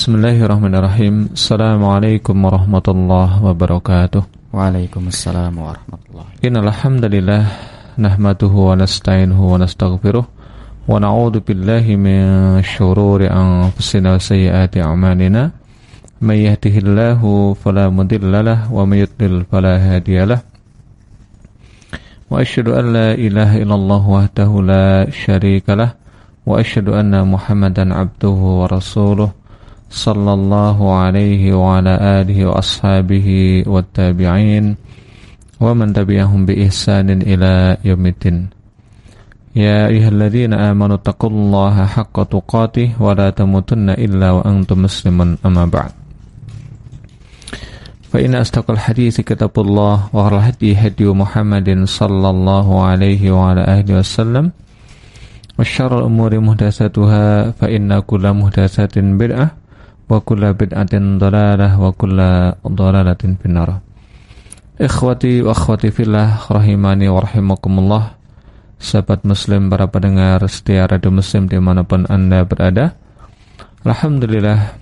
Bismillahirrahmanirrahim. Assalamualaikum warahmatullahi wabarakatuh. Waalaikumsalam warahmatullahi wabarakatuh. Innal hamdalillah nahmaduhu wa nasta'inuhu wa nastaghfiruh wa na'udzu billahi min shururi anfusina wa sayyiati a'malina. May yahdihillahu fala mudilla lahu wa may yudlil fala hadiya lahu. Wa asyhadu an la ilaha illallah wahdahu la syarika lah wa asyhadu anna Muhammadan abduhu wa rasuluh صلى الله عليه وعلى آله وأصحابه والتابعين ومن تبعهم بإحسان إلى يوم الدين. يا أيها الذين آمنوا اتقوا الله حق تقاته ولا تموتن إلا وأنتم مسلمون. أما بعد. فإن أصدق الحديث كتاب الله وخير الهدي هدي محمد صلى الله عليه وعلى آله وسلم. وشر الأمور محدثاتها فإن كل محدثات بدعة wa kulla bid'atin dalalah wa kulla dalalatin finnar. Ikhwati wa akhwati fillah rahimani wa rahimakumullah. Sahabat muslim para pendengar setia radio muslim di mana pun anda berada. Alhamdulillah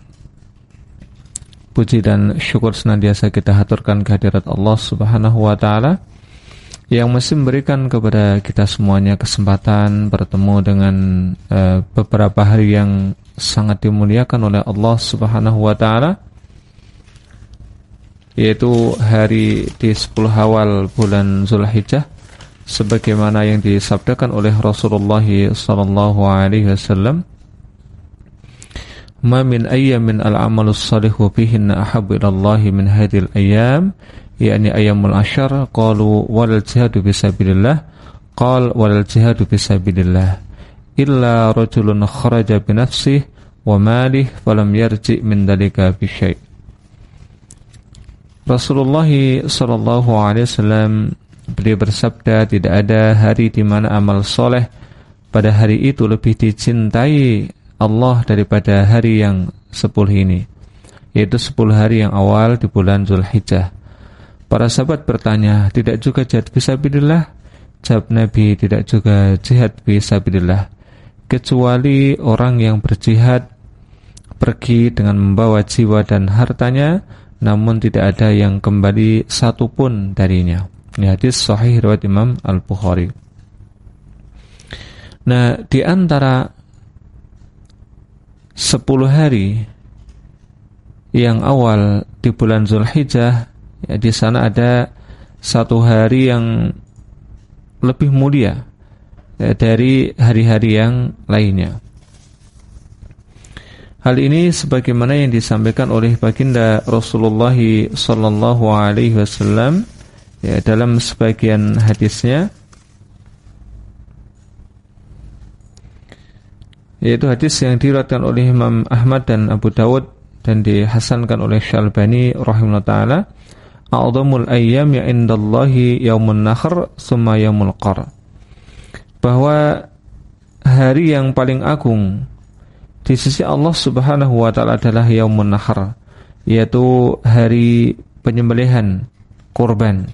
Puji dan syukur senantiasa kita haturkan kehadirat Allah subhanahu wa ta'ala Yang masih memberikan kepada kita semuanya kesempatan bertemu dengan uh, beberapa hari yang sangat dimuliakan oleh Allah Subhanahu wa taala yaitu hari di 10 awal bulan Zulhijjah sebagaimana yang disabdakan oleh Rasulullah sallallahu alaihi wasallam Ma min ayyamin al-amalu salihu fihinna ahabbu ila Allah min hadhil ayyam yakni ayyamul ashar qalu wal jihadu fisabilillah qal wal jihadu fisabilillah illa rajulun kharaja bi nafsihi wa malih falam yarji min dalika fi syai' Rasulullah sallallahu alaihi wasallam beliau bersabda tidak ada hari di mana amal soleh pada hari itu lebih dicintai Allah daripada hari yang sepuluh ini yaitu sepuluh hari yang awal di bulan Zulhijjah. Para sahabat bertanya, tidak juga jihad fisabilillah? Jawab Nabi, tidak juga jihad fisabilillah kecuali orang yang berjihad pergi dengan membawa jiwa dan hartanya namun tidak ada yang kembali satupun darinya. Ini hadis sahih riwayat Imam Al-Bukhari. Nah, di antara 10 hari yang awal di bulan Zulhijjah ya di sana ada satu hari yang lebih mulia dari hari-hari yang lainnya. Hal ini sebagaimana yang disampaikan oleh baginda Rasulullah sallallahu alaihi wasallam ya dalam sebagian hadisnya yaitu hadis yang diriwayatkan oleh Imam Ahmad dan Abu Dawud dan dihasankan oleh Syalbani rahimahullah taala a'dhamul ya indallahi yaumun nakhr summa yaumul qar bahwa hari yang paling agung di sisi Allah Subhanahu wa taala adalah Yaumun Nahar, yaitu hari penyembelihan kurban.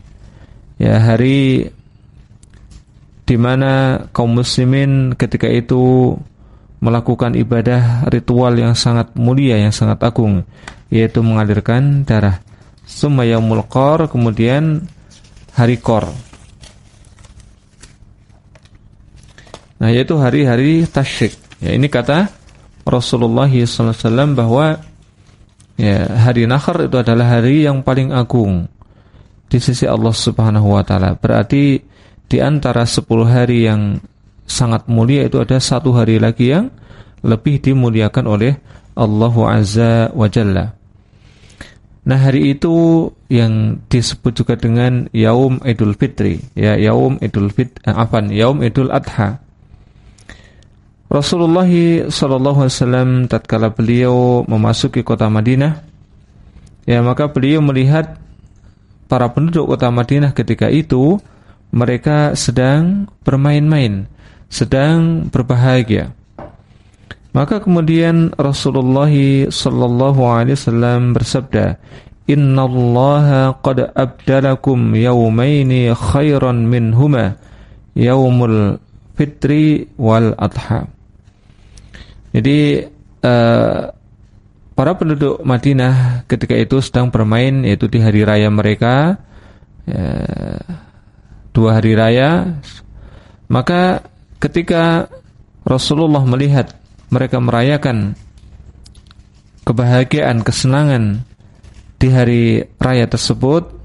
Ya, hari di mana kaum muslimin ketika itu melakukan ibadah ritual yang sangat mulia yang sangat agung yaitu mengalirkan darah. Summa yaumul qar kemudian hari qar Nah, yaitu hari-hari tasyrik. Ya, ini kata Rasulullah SAW bahwa ya, hari Nakhar itu adalah hari yang paling agung di sisi Allah Subhanahu wa taala. Berarti di antara 10 hari yang sangat mulia itu ada satu hari lagi yang lebih dimuliakan oleh Allah Azza wa Jalla. Nah hari itu yang disebut juga dengan Yaum Idul Fitri, ya Yaum Idul Fit, eh? Yaum Idul Adha. Rasulullah Wasallam tatkala beliau memasuki kota Madinah, ya maka beliau melihat para penduduk kota Madinah ketika itu mereka sedang bermain-main, sedang berbahagia. Maka kemudian Rasulullah Wasallam bersabda, Inna Allah qad abdalakum yawmaini khairan minhuma yawmul fitri wal adha. Jadi uh, para penduduk Madinah ketika itu sedang bermain yaitu di hari raya mereka ya, dua hari raya. Maka ketika Rasulullah melihat mereka merayakan kebahagiaan kesenangan di hari raya tersebut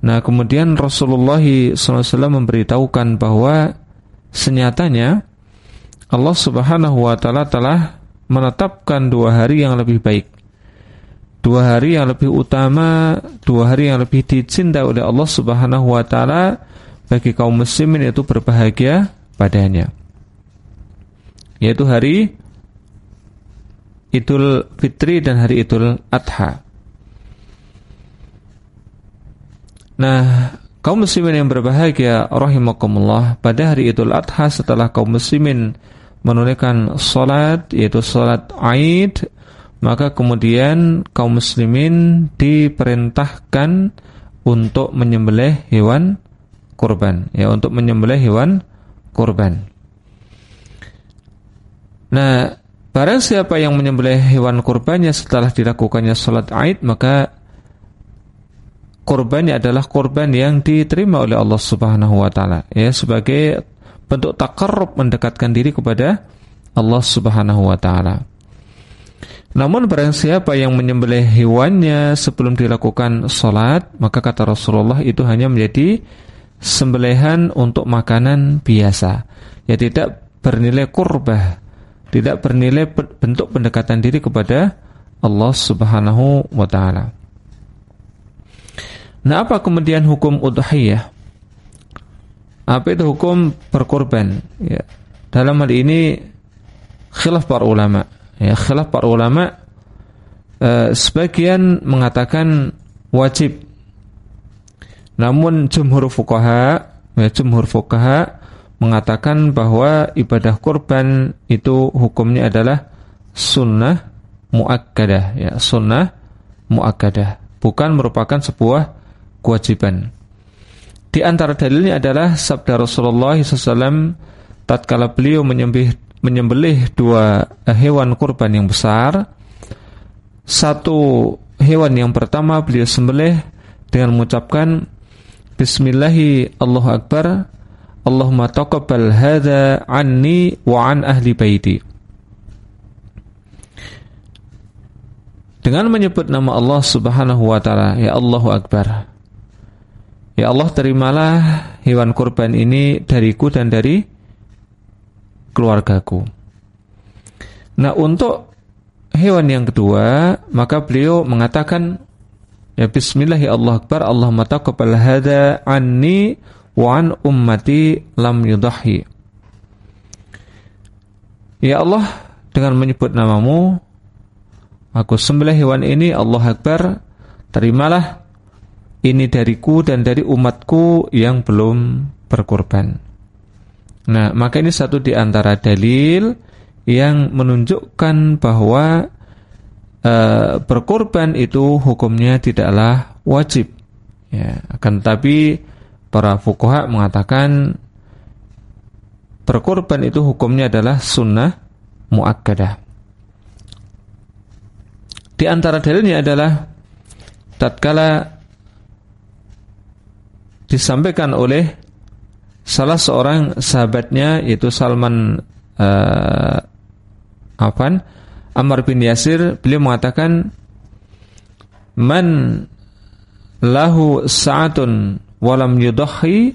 nah kemudian Rasulullah SAW memberitahukan bahwa senyatanya Allah Subhanahu wa taala telah menetapkan dua hari yang lebih baik. Dua hari yang lebih utama, dua hari yang lebih dicinta oleh Allah Subhanahu wa taala bagi kaum muslimin itu berbahagia padanya. Yaitu hari Idul Fitri dan hari Idul Adha. Nah, kaum muslimin yang berbahagia rahimakumullah pada hari Idul Adha setelah kaum muslimin menunaikan salat yaitu salat Aid maka kemudian kaum muslimin diperintahkan untuk menyembelih hewan kurban. Ya untuk menyembelih hewan kurban. Nah, barang siapa yang menyembelih hewan kurbannya setelah dilakukannya salat Aid maka kurbannya adalah kurban yang diterima oleh Allah Subhanahu wa taala. Ya sebagai bentuk takarrub mendekatkan diri kepada Allah Subhanahu wa taala. Namun barang siapa yang menyembelih hewannya sebelum dilakukan salat, maka kata Rasulullah itu hanya menjadi sembelihan untuk makanan biasa. Ya tidak bernilai kurbah, tidak bernilai bentuk pendekatan diri kepada Allah Subhanahu wa taala. Nah, apa kemudian hukum udhiyah? Apa itu hukum berkorban? Ya. Dalam hal ini khilaf para ulama. Ya, khilaf para ulama eh, sebagian mengatakan wajib. Namun jumhur fuqaha, ya, jumhur fuqaha mengatakan bahwa ibadah korban itu hukumnya adalah sunnah muakkadah ya sunnah muakkadah bukan merupakan sebuah kewajiban di antara dalilnya adalah sabda Rasulullah SAW tatkala beliau menyembelih, menyembelih dua hewan kurban yang besar. Satu hewan yang pertama beliau sembelih dengan mengucapkan Bismillahi Allahu Akbar Allahumma taqabbal hadza anni wa an ahli baiti. Dengan menyebut nama Allah Subhanahu wa taala, ya Allahu Akbar. Ya Allah terimalah hewan kurban ini dariku dan dari keluargaku. Nah untuk hewan yang kedua maka beliau mengatakan ya Bismillah ya Allah Akbar Allahumma hadza anni wa an ummati lam yudahi. Ya Allah dengan menyebut namamu aku sembelih hewan ini Allah Akbar terimalah ini dariku dan dari umatku yang belum berkorban. Nah, maka ini satu di antara dalil yang menunjukkan bahwa e, berkorban itu hukumnya tidaklah wajib. Ya, akan tetapi para fuqaha mengatakan berkorban itu hukumnya adalah sunnah muakkadah. Di antara dalilnya adalah tatkala disampaikan oleh salah seorang sahabatnya yaitu Salman uh, Afan Ammar bin Yasir. Beliau mengatakan man lahu sa'atun walam yudhi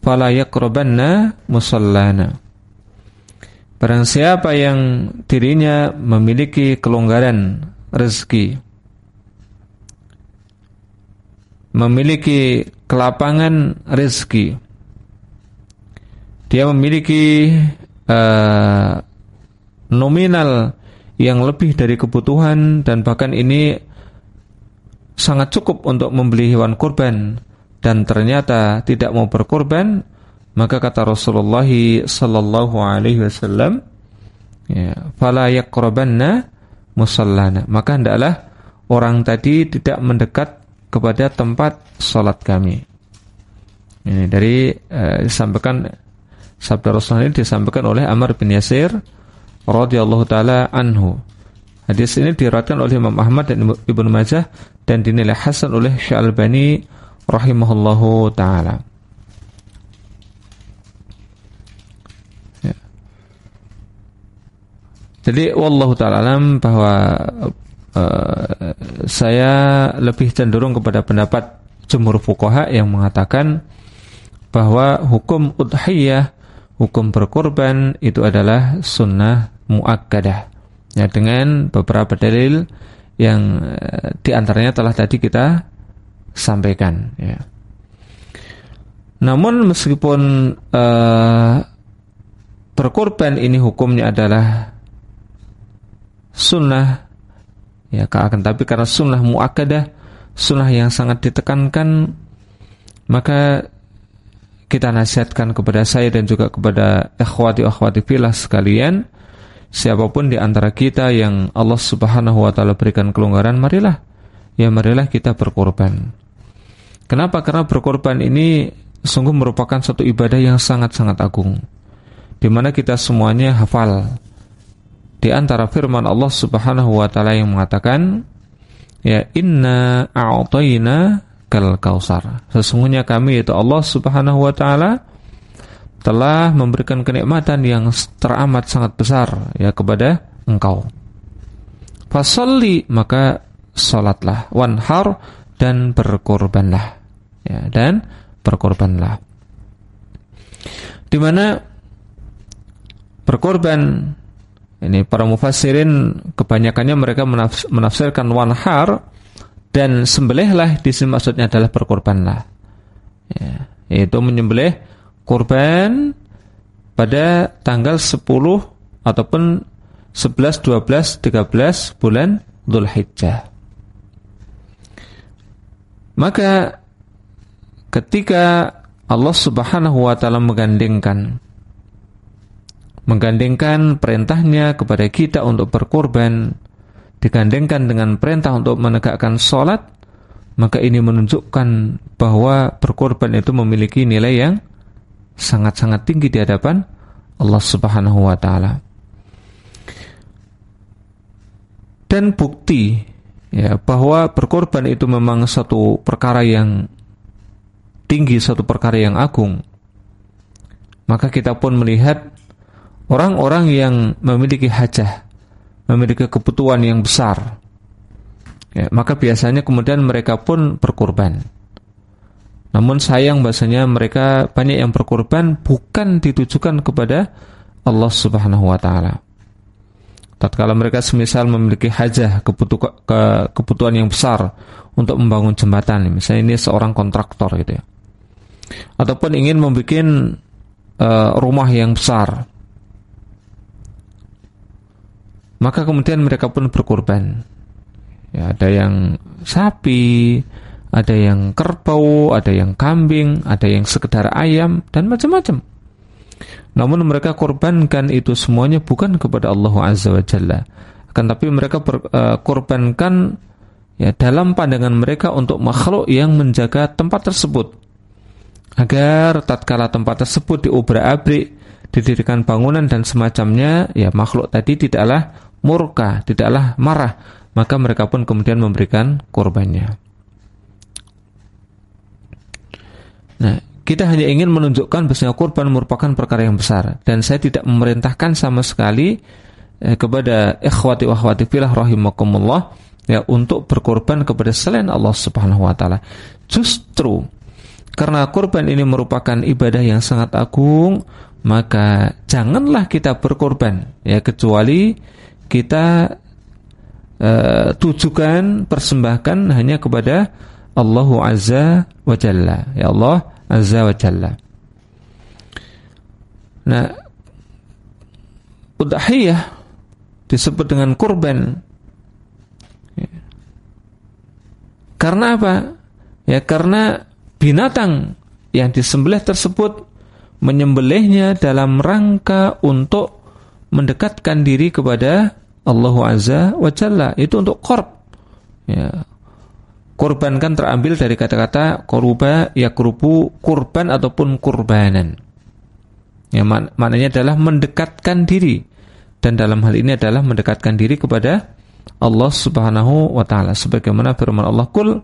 fala yaqrabanna musallana. Barang siapa yang dirinya memiliki kelonggaran rezeki memiliki kelapangan rezeki. Dia memiliki uh, nominal yang lebih dari kebutuhan dan bahkan ini sangat cukup untuk membeli hewan kurban dan ternyata tidak mau berkorban maka kata Rasulullah sallallahu alaihi wasallam ya fala yaqrabanna musallana maka hendaklah orang tadi tidak mendekat kepada tempat sholat kami. Ini dari uh, disampaikan sabda Rasulullah ini disampaikan oleh Amr bin Yasir radhiyallahu taala anhu. Hadis ini diriwayatkan oleh Imam Ahmad dan Ibnu Majah dan dinilai hasan oleh Syalbani rahimahullahu taala. Ya. Jadi wallahu taala alam bahwa uh, saya lebih cenderung kepada pendapat jumhur fuqaha yang mengatakan bahwa hukum udhiyah, hukum berkorban itu adalah sunnah muakkadah ya dengan beberapa dalil yang uh, di antaranya telah tadi kita sampaikan ya. Namun meskipun uh, berkorban ini hukumnya adalah sunnah ya akan tapi karena sunnah muakkadah sunnah yang sangat ditekankan maka kita nasihatkan kepada saya dan juga kepada ikhwati ikhwati filah sekalian siapa pun di antara kita yang Allah Subhanahu wa taala berikan kelonggaran, marilah ya marilah kita berkorban. Kenapa? Karena berkorban ini sungguh merupakan satu ibadah yang sangat-sangat agung. Di mana kita semuanya hafal di antara firman Allah Subhanahu wa taala yang mengatakan ya inna a'tayna kal kausar. Sesungguhnya kami itu Allah Subhanahu wa taala telah memberikan kenikmatan yang teramat sangat besar ya kepada engkau. Fasalli maka salatlah wanhar dan berkorbanlah ya dan berkorbanlah. Di mana berkorban ini para mufassirin kebanyakannya mereka menafsirkan wanhar dan sembelihlah di sini maksudnya adalah berkorbanlah. Ya, yaitu menyembelih kurban pada tanggal 10 ataupun 11, 12, 13 bulan Dzulhijjah. Maka ketika Allah Subhanahu wa taala menggandengkan menggandengkan perintahnya kepada kita untuk berkorban digandengkan dengan perintah untuk menegakkan sholat maka ini menunjukkan bahwa berkorban itu memiliki nilai yang sangat-sangat tinggi di hadapan Allah Subhanahu wa taala. Dan bukti ya bahwa berkorban itu memang satu perkara yang tinggi, satu perkara yang agung. Maka kita pun melihat orang-orang yang memiliki hajah, memiliki kebutuhan yang besar. Ya, maka biasanya kemudian mereka pun berkorban. Namun sayang bahasanya mereka banyak yang berkorban bukan ditujukan kepada Allah Subhanahu wa taala. Tatkala mereka semisal memiliki hajah kebutuhan yang besar untuk membangun jembatan, misalnya ini seorang kontraktor gitu ya. Ataupun ingin membuat uh, rumah yang besar. Maka kemudian mereka pun berkorban. Ya, ada yang sapi, ada yang kerbau, ada yang kambing, ada yang sekedar ayam dan macam-macam. Namun mereka korbankan itu semuanya bukan kepada Allah Azza wa Jalla. Akan tapi mereka ber, uh, korbankan ya dalam pandangan mereka untuk makhluk yang menjaga tempat tersebut. Agar tatkala tempat tersebut diobrak-abrik, didirikan bangunan dan semacamnya, ya makhluk tadi tidaklah murka, tidaklah marah, maka mereka pun kemudian memberikan korbannya. Nah, kita hanya ingin menunjukkan bahwa kurban merupakan perkara yang besar dan saya tidak memerintahkan sama sekali eh, kepada ikhwati wa akhwati filah rahimakumullah ya untuk berkorban kepada selain Allah Subhanahu wa taala. Justru karena kurban ini merupakan ibadah yang sangat agung, maka janganlah kita berkorban ya kecuali kita uh, tujukan persembahkan hanya kepada Allah Azza wa Jalla. Ya Allah Azza wa Jalla. Nah, udhiyah disebut dengan kurban. Ya. Karena apa? Ya karena binatang yang disembelih tersebut menyembelihnya dalam rangka untuk mendekatkan diri kepada Allah Azza wa Jalla. Itu untuk korb. Ya, Kurban kan terambil dari kata-kata koruba ya kurubu kurban ataupun kurbanan. Ya, mak maknanya adalah mendekatkan diri dan dalam hal ini adalah mendekatkan diri kepada Allah Subhanahu wa taala sebagaimana firman Allah kul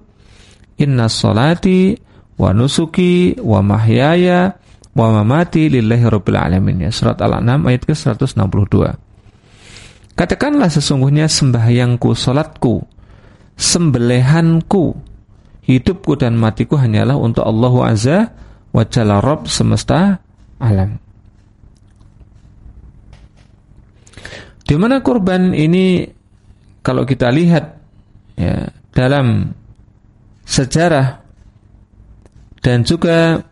inna salati wa nusuki wa mahyaya wa mamati lillahi rabbil alamin. Ya surat al-an'am ayat ke-162. Katakanlah sesungguhnya sembahyangku salatku sembelihanku hidupku dan matiku hanyalah untuk Allah azza wa jalla rabb semesta alam. Di mana kurban ini kalau kita lihat ya, dalam sejarah dan juga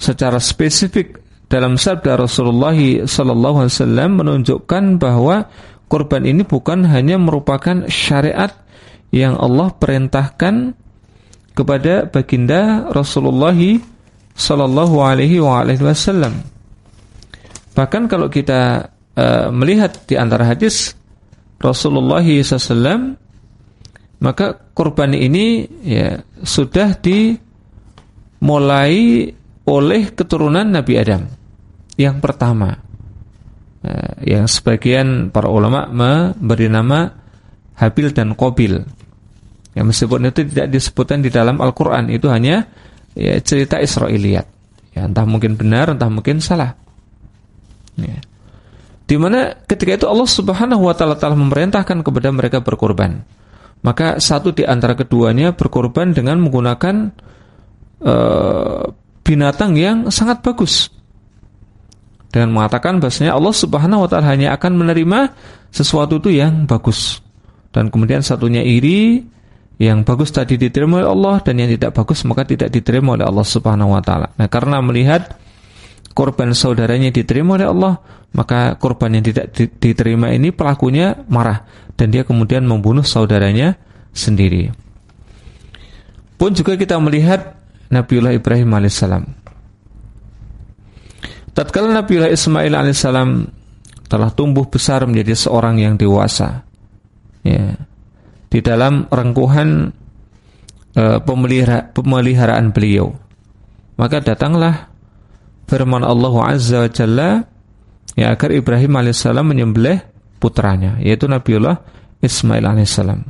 secara spesifik dalam sabda Rasulullah wasallam menunjukkan bahwa kurban ini bukan hanya merupakan syariat yang Allah perintahkan kepada baginda Rasulullah wasallam. Bahkan kalau kita uh, melihat di antara hadis Rasulullah SAW, maka kurban ini ya sudah dimulai oleh keturunan Nabi Adam. Yang pertama uh, yang sebagian para ulama memberi nama Habil dan Kobil yang meskipun itu tidak disebutkan di dalam Al-Quran. Itu hanya ya, cerita Israiliyat. Ya, entah mungkin benar entah mungkin salah. Ya. di mana ketika itu Allah Subhanahu Wa Taala telah memerintahkan kepada mereka berkorban. Maka satu di antara keduanya berkorban dengan menggunakan uh, binatang yang sangat bagus dengan mengatakan bahasanya Allah Subhanahu wa taala hanya akan menerima sesuatu itu yang bagus. Dan kemudian satunya iri yang bagus tadi diterima oleh Allah dan yang tidak bagus maka tidak diterima oleh Allah Subhanahu wa taala. Nah, karena melihat korban saudaranya diterima oleh Allah, maka korban yang tidak diterima ini pelakunya marah dan dia kemudian membunuh saudaranya sendiri. Pun juga kita melihat Nabiullah Ibrahim alaihissalam. Tatkala Nabiullah Ismail alaihissalam telah tumbuh besar menjadi seorang yang dewasa, ya, di dalam rengkuhan uh, pemelihara, pemeliharaan beliau, maka datanglah firman Allah Azza wa Jalla ya agar Ibrahim alaihissalam menyembelih putranya, yaitu Nabiullah Ismail alaihissalam.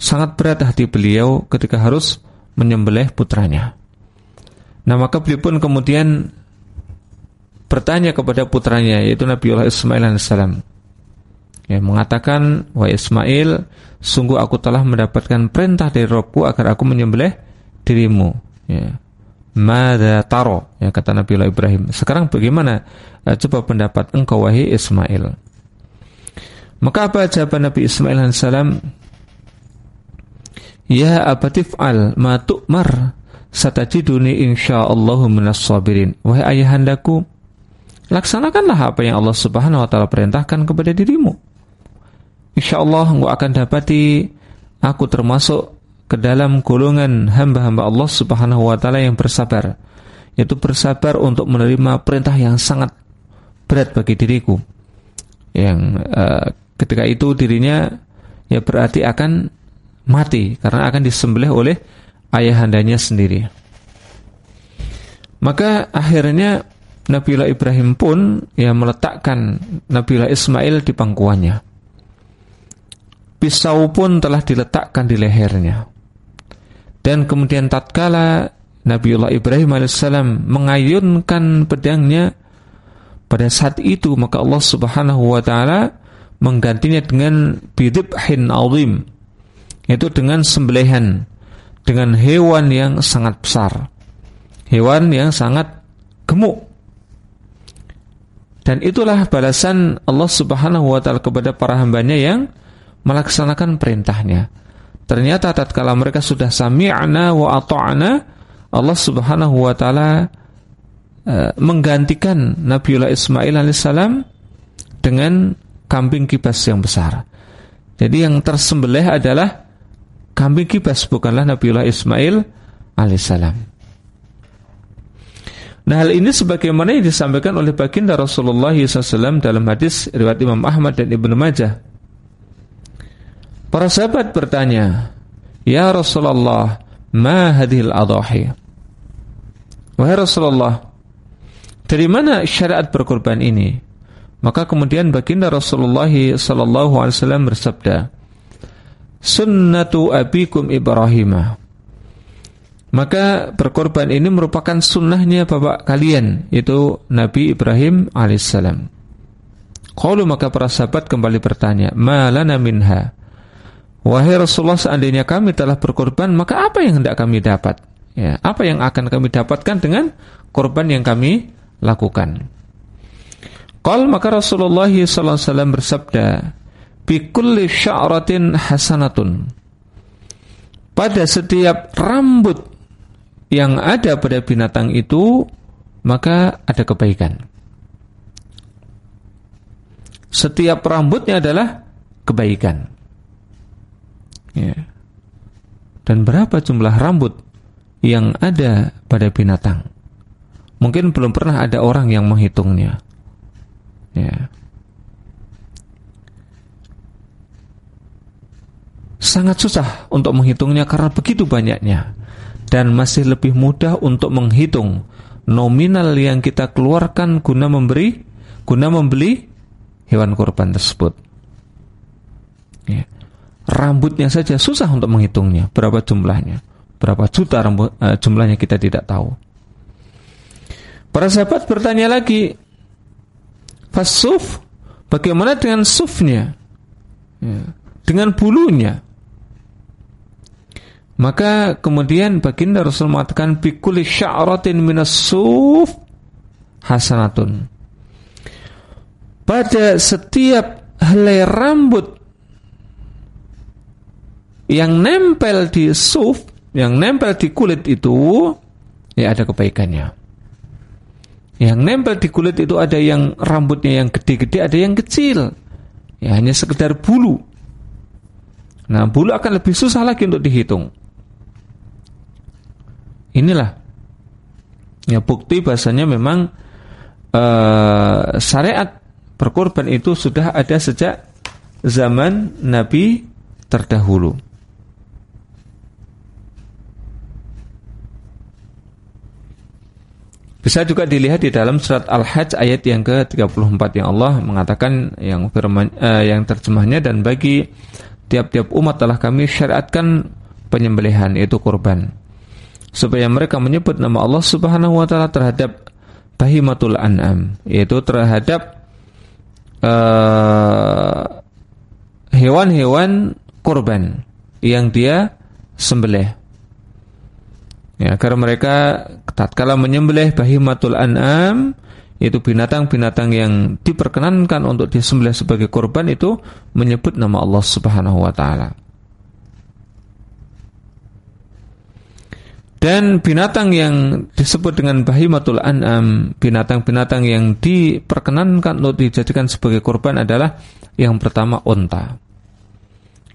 Sangat berat hati beliau ketika harus menyembelih putranya. Nah maka beliau pun kemudian bertanya kepada putranya yaitu Nabiullah Ismail alaihissalam. Ya, mengatakan, "Wa Ismail, sungguh aku telah mendapatkan perintah dari Robku agar aku menyembelih dirimu." Ya. Mada taro ya kata Nabiullah Ibrahim. Sekarang bagaimana? Eh, coba pendapat engkau wahai Ismail. Maka apa jawaban Nabi Ismail alaihissalam? Ya abatif'al ma tu'mar satajiduni insyaallahu minas sabirin. Wahai ayahandaku, laksanakanlah apa yang Allah Subhanahu wa taala perintahkan kepada dirimu. Insyaallah engkau akan dapati aku termasuk ke dalam golongan hamba-hamba Allah Subhanahu wa taala yang bersabar. Yaitu bersabar untuk menerima perintah yang sangat berat bagi diriku. Yang uh, ketika itu dirinya ya berarti akan mati karena akan disembelih oleh ayahandanya sendiri. Maka akhirnya Nabiullah Ibrahim pun ya meletakkan Nabiullah Ismail di pangkuannya. Pisau pun telah diletakkan di lehernya. Dan kemudian tatkala Nabiullah Ibrahim alaihissalam mengayunkan pedangnya pada saat itu maka Allah Subhanahu wa taala menggantinya dengan bidibhin azim itu dengan sembelihan dengan hewan yang sangat besar hewan yang sangat gemuk dan itulah balasan Allah Subhanahu wa taala kepada para hambanya yang melaksanakan perintahnya. Ternyata tatkala mereka sudah sami'na wa ata'na, Allah Subhanahu wa taala uh, menggantikan Nabiullah Ismail alaihissalam dengan kambing kibas yang besar. Jadi yang tersembelih adalah kambing kibas bukanlah Nabiullah Ismail alaihissalam. Nah hal ini sebagaimana yang disampaikan oleh baginda Rasulullah SAW dalam hadis riwayat Imam Ahmad dan Ibnu Majah. Para sahabat bertanya, Ya Rasulullah, ma hadhil adahi? Wahai Rasulullah, dari mana syariat berkorban ini? Maka kemudian baginda Rasulullah wasallam bersabda, "Sunnatu abikum Ibrahim." Maka berkorban ini merupakan sunnahnya bapak kalian, yaitu Nabi Ibrahim alaihissalam. Kalau maka para sahabat kembali bertanya, "Malana minha?" Wahai Rasulullah, seandainya kami telah berkorban, maka apa yang hendak kami dapat? Ya, apa yang akan kami dapatkan dengan korban yang kami lakukan? Qal maka Rasulullah SAW bersabda, "Bi kulli sya'ratin hasanatun." Pada setiap rambut yang ada pada binatang itu, maka ada kebaikan. Setiap rambutnya adalah kebaikan. Ya. Dan berapa jumlah rambut yang ada pada binatang? Mungkin belum pernah ada orang yang menghitungnya. Ya. Sangat susah untuk menghitungnya karena begitu banyaknya dan masih lebih mudah untuk menghitung nominal yang kita keluarkan guna memberi guna membeli hewan kurban tersebut. Ya. Rambutnya saja susah untuk menghitungnya berapa jumlahnya, berapa juta rambut, uh, jumlahnya kita tidak tahu. Para sahabat bertanya lagi, Fasuf, bagaimana dengan sufnya? Ya, dengan bulunya. Maka kemudian baginda Rasul mengatakan bikuli sya'ratin minas suf hasanatun. Pada setiap helai rambut yang nempel di suf, yang nempel di kulit itu, ya ada kebaikannya. Yang nempel di kulit itu ada yang rambutnya yang gede-gede, ada yang kecil. Ya hanya sekedar bulu. Nah, bulu akan lebih susah lagi untuk dihitung. Inilah ya bukti bahasanya memang uh, syariat berkorban itu sudah ada sejak zaman Nabi terdahulu. Bisa juga dilihat di dalam surat Al-Hajj ayat yang ke-34 yang Allah mengatakan yang firman uh, yang terjemahnya dan bagi tiap-tiap umat telah kami syariatkan penyembelihan yaitu kurban supaya mereka menyebut nama Allah Subhanahu wa taala terhadap bahimatul an'am yaitu terhadap uh, hewan-hewan kurban yang dia sembelih Ya, agar mereka tatkala menyembelih bahimatul an'am itu binatang-binatang yang diperkenankan untuk disembelih sebagai korban itu menyebut nama Allah Subhanahu wa taala. Dan binatang yang disebut dengan bahimatul an'am, binatang-binatang yang diperkenankan untuk dijadikan sebagai korban adalah yang pertama unta.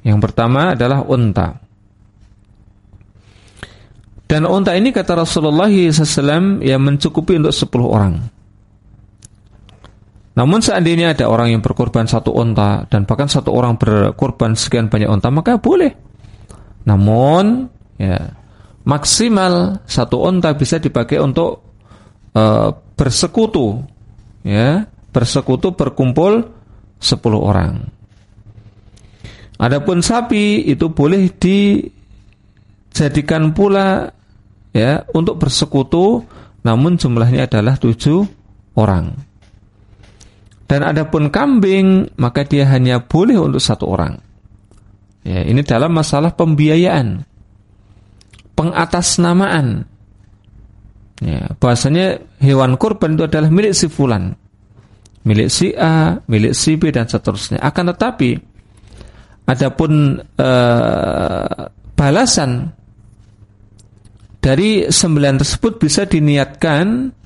Yang pertama adalah unta. Dan unta ini kata Rasulullah SAW yang mencukupi untuk 10 orang. Namun seandainya ada orang yang berkorban satu unta dan bahkan satu orang berkorban sekian banyak unta maka boleh. Namun ya maksimal satu unta bisa dipakai untuk uh, bersekutu ya bersekutu berkumpul 10 orang. Adapun sapi itu boleh dijadikan pula ya untuk bersekutu namun jumlahnya adalah tujuh orang. Dan adapun kambing maka dia hanya boleh untuk satu orang. Ya, ini dalam masalah pembiayaan, pengatasnamaan. Ya, bahasanya hewan kurban itu adalah milik si fulan, milik si A, milik si B dan seterusnya. Akan tetapi adapun uh, balasan dari sembilan tersebut bisa diniatkan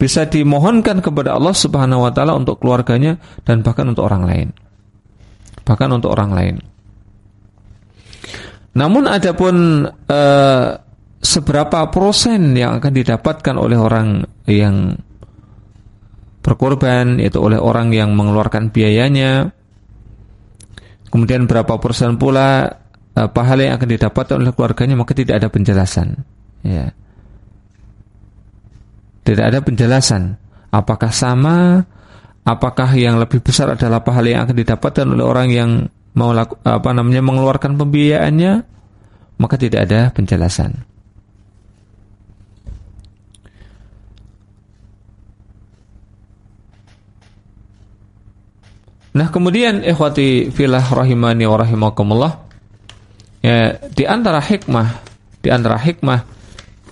bisa dimohonkan kepada Allah Subhanahu wa taala untuk keluarganya dan bahkan untuk orang lain. Bahkan untuk orang lain. Namun adapun eh, seberapa persen yang akan didapatkan oleh orang yang berkorban yaitu oleh orang yang mengeluarkan biayanya. Kemudian berapa persen pula uh, pahala yang akan didapatkan oleh keluarganya maka tidak ada penjelasan. Ya. Tidak ada penjelasan. Apakah sama? Apakah yang lebih besar adalah pahala yang akan didapatkan oleh orang yang mau laku, apa namanya mengeluarkan pembiayaannya? Maka tidak ada penjelasan. Nah kemudian ikhwati filah rahimani wa rahimakumullah ya, Di antara hikmah Di antara hikmah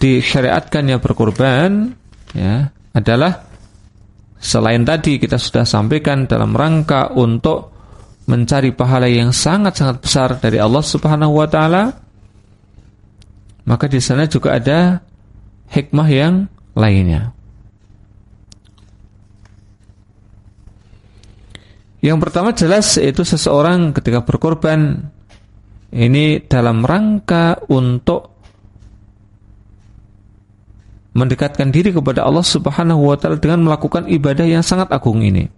Disyariatkannya berkorban ya, Adalah Selain tadi kita sudah sampaikan dalam rangka untuk mencari pahala yang sangat-sangat besar dari Allah Subhanahu wa taala, maka di sana juga ada hikmah yang lainnya. Yang pertama jelas yaitu seseorang ketika berkorban ini dalam rangka untuk mendekatkan diri kepada Allah Subhanahu wa taala dengan melakukan ibadah yang sangat agung ini.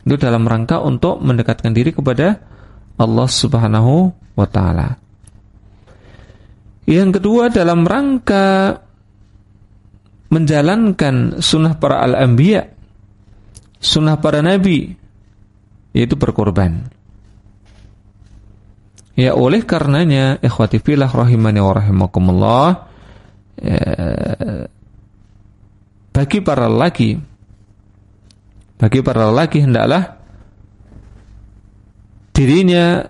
Itu dalam rangka untuk mendekatkan diri kepada Allah Subhanahu wa taala. Yang kedua dalam rangka menjalankan sunnah para al-anbiya, sunnah para nabi yaitu berkorban. Ya oleh karenanya ikhwati fillah rahimani wa rahimakumullah ya, bagi para lelaki bagi para lelaki hendaklah dirinya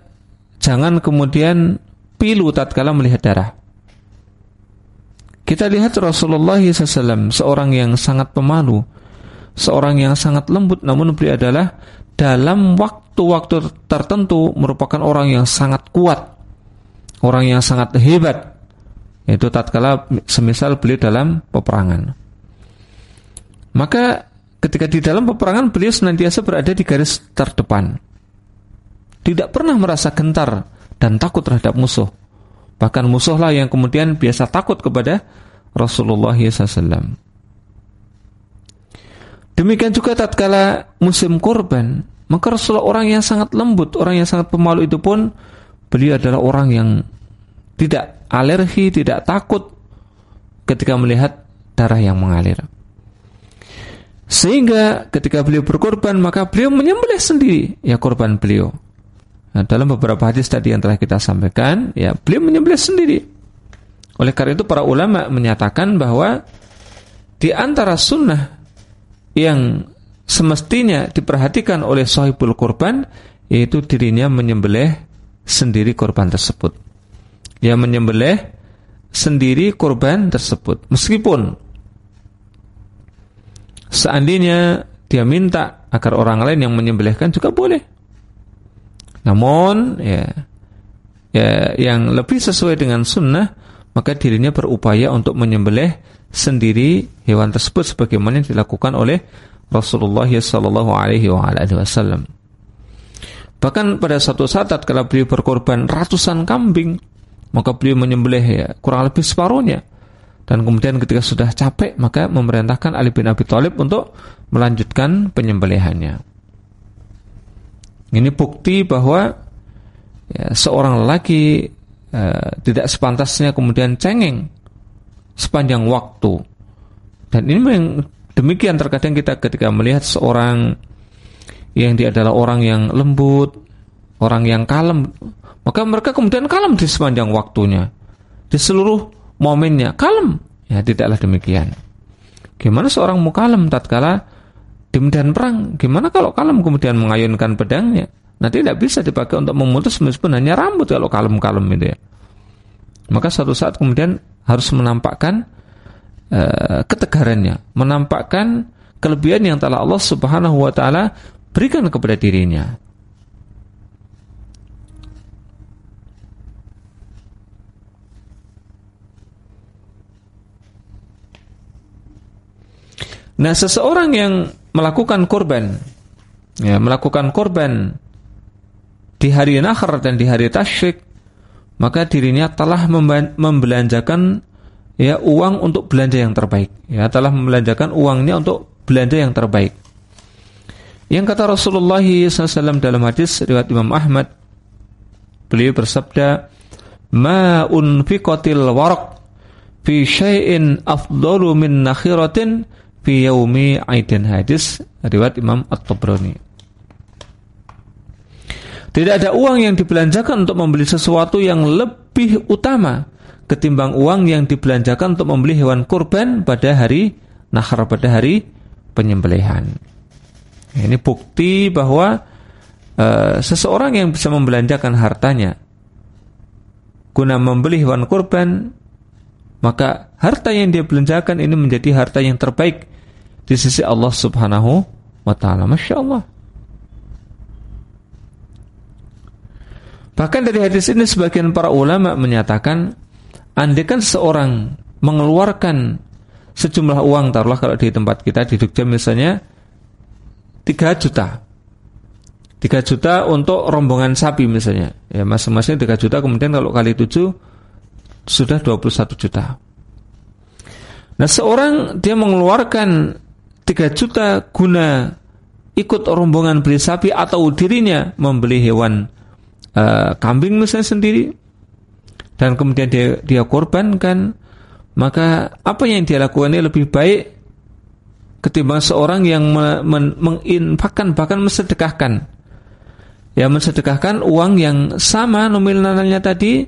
jangan kemudian pilu tatkala melihat darah. Kita lihat Rasulullah SAW seorang yang sangat pemalu, seorang yang sangat lembut namun beliau adalah dalam waktu-waktu tertentu merupakan orang yang sangat kuat, orang yang sangat hebat. Itu tatkala semisal beliau dalam peperangan. Maka ketika di dalam peperangan beliau senantiasa berada di garis terdepan. Tidak pernah merasa gentar dan takut terhadap musuh. Bahkan musuhlah yang kemudian biasa takut kepada Rasulullah SAW. Demikian juga tatkala musim kurban, maka Rasulullah orang yang sangat lembut, orang yang sangat pemalu itu pun beliau adalah orang yang tidak alergi, tidak takut ketika melihat darah yang mengalir. Sehingga ketika beliau berkorban maka beliau menyembelih sendiri ya korban beliau. Nah, dalam beberapa hadis tadi yang telah kita sampaikan, ya beliau menyembelih sendiri. Oleh karena itu para ulama menyatakan bahwa di antara sunnah yang semestinya diperhatikan oleh sahibul korban yaitu dirinya menyembelih sendiri korban tersebut. Ya menyembelih sendiri korban tersebut. Meskipun seandainya dia minta agar orang lain yang menyembelihkan juga boleh. Namun ya ya yang lebih sesuai dengan sunnah maka dirinya berupaya untuk menyembelih sendiri hewan tersebut sebagaimana yang dilakukan oleh Rasulullah sallallahu alaihi wasallam. Bahkan pada satu saat kalau beliau berkorban ratusan kambing, maka beliau menyembelih ya kurang lebih separuhnya. Dan kemudian ketika sudah capek, maka memerintahkan Ali bin Abi Thalib untuk melanjutkan penyembelihannya. Ini bukti bahwa ya, seorang lelaki uh, tidak sepantasnya kemudian cengeng sepanjang waktu. Dan ini memang Demikian terkadang kita ketika melihat seorang yang dia adalah orang yang lembut, orang yang kalem, maka mereka kemudian kalem di sepanjang waktunya, di seluruh momennya kalem. Ya tidaklah demikian. Gimana seorang mau kalem tatkala di medan perang? Gimana kalau kalem kemudian mengayunkan pedangnya? Nah tidak bisa dipakai untuk memutus meskipun hanya rambut kalau kalem-kalem itu ya. Maka suatu saat kemudian harus menampakkan uh, ketegarannya, menampakkan kelebihan yang telah Allah Subhanahu wa taala berikan kepada dirinya. Nah, seseorang yang melakukan korban, ya, melakukan korban di hari Nahr dan di hari Tasyrik, maka dirinya telah membelanjakan ya uang untuk belanja yang terbaik. Ya telah membelanjakan uangnya untuk belanja yang terbaik. Yang kata Rasulullah SAW dalam hadis riwayat Imam Ahmad beliau bersabda ma unfiqatil waraq fi syai'in afdalu min nakhiratin fi yaumi aidin hadis riwayat Imam At-Tabrani. Tidak ada uang yang dibelanjakan untuk membeli sesuatu yang lebih utama ketimbang uang yang dibelanjakan untuk membeli hewan kurban pada hari nahar pada hari penyembelihan. Ini bukti bahwa uh, seseorang yang bisa membelanjakan hartanya guna membeli hewan kurban maka harta yang dia belanjakan ini menjadi harta yang terbaik di sisi Allah Subhanahu wa taala. Masya Allah. Bahkan dari hadis ini sebagian para ulama menyatakan andaikan seorang mengeluarkan sejumlah uang taruhlah kalau di tempat kita di Jogja misalnya 3 juta 3 juta untuk rombongan sapi misalnya ya masing-masing 3 juta kemudian kalau kali 7 sudah 21 juta. Nah seorang dia mengeluarkan 3 juta guna ikut rombongan beli sapi atau dirinya membeli hewan uh, kambing misalnya sendiri dan kemudian dia, dia korbankan maka apa yang dia lakukan ini lebih baik ketimbang seorang yang menginfakkan bahkan mensedekahkan ya mensedekahkan uang yang sama nominalnya tadi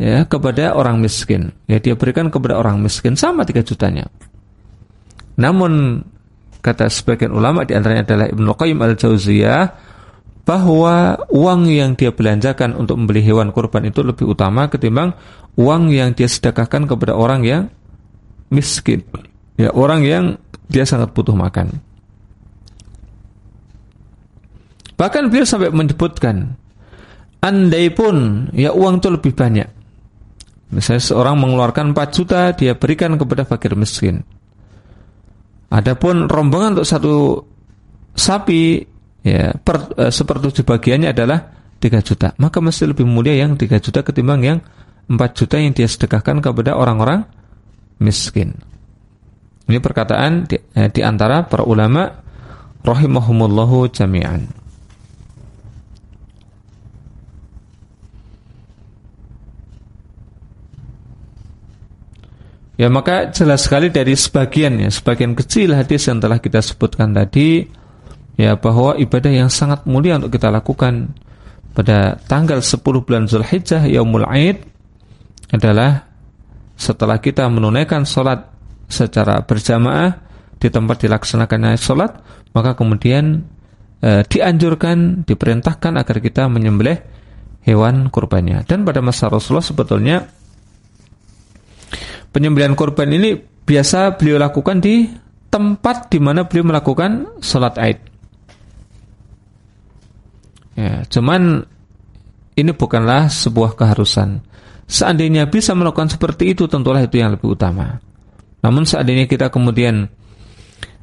ya kepada orang miskin. Ya dia berikan kepada orang miskin sama tiga jutanya. Namun kata sebagian ulama di antaranya adalah Ibnu Qayyim al-Jauziyah bahwa uang yang dia belanjakan untuk membeli hewan kurban itu lebih utama ketimbang uang yang dia sedekahkan kepada orang yang miskin. Ya, orang yang dia sangat butuh makan. Bahkan beliau sampai menyebutkan andai pun ya uang itu lebih banyak Misalnya seorang mengeluarkan 4 juta, dia berikan kepada fakir miskin. Adapun rombongan untuk satu sapi, ya per, e, sepertujuh bagiannya adalah 3 juta. Maka mesti lebih mulia yang 3 juta ketimbang yang 4 juta yang dia sedekahkan kepada orang-orang miskin. Ini perkataan di, eh, di antara para ulama rahimahumullahu jami'an. Ya maka jelas sekali dari sebagian ya, sebagian kecil hadis yang telah kita sebutkan tadi ya bahwa ibadah yang sangat mulia untuk kita lakukan pada tanggal 10 bulan Zulhijjah Yaumul Aid adalah setelah kita menunaikan sholat secara berjamaah di tempat dilaksanakannya sholat maka kemudian e, dianjurkan diperintahkan agar kita menyembelih hewan kurbannya. Dan pada masa Rasulullah sebetulnya penyembelihan korban ini biasa beliau lakukan di tempat di mana beliau melakukan sholat Aid. Ya, cuman ini bukanlah sebuah keharusan. Seandainya bisa melakukan seperti itu, tentulah itu yang lebih utama. Namun seandainya kita kemudian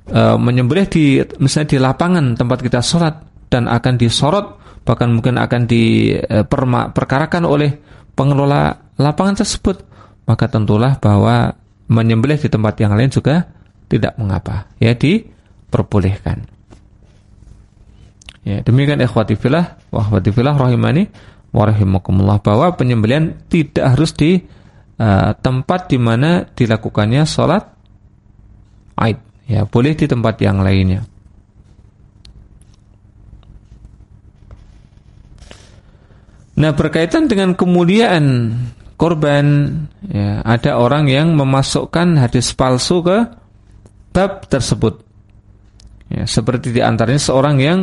e, menyembelih di misalnya di lapangan tempat kita sholat dan akan disorot, bahkan mungkin akan diperkarakan e, oleh pengelola lapangan tersebut, maka tentulah bahwa menyembelih di tempat yang lain juga tidak mengapa. Ya diperbolehkan. Ya demikian ikhwati fillah wa akhwati fillah rahimani wa bahwa penyembelihan tidak harus di uh, tempat di mana dilakukannya salat Aid. Ya boleh di tempat yang lainnya. Nah berkaitan dengan kemuliaan korban ya, ada orang yang memasukkan hadis palsu ke bab tersebut. Ya, seperti di antaranya seorang yang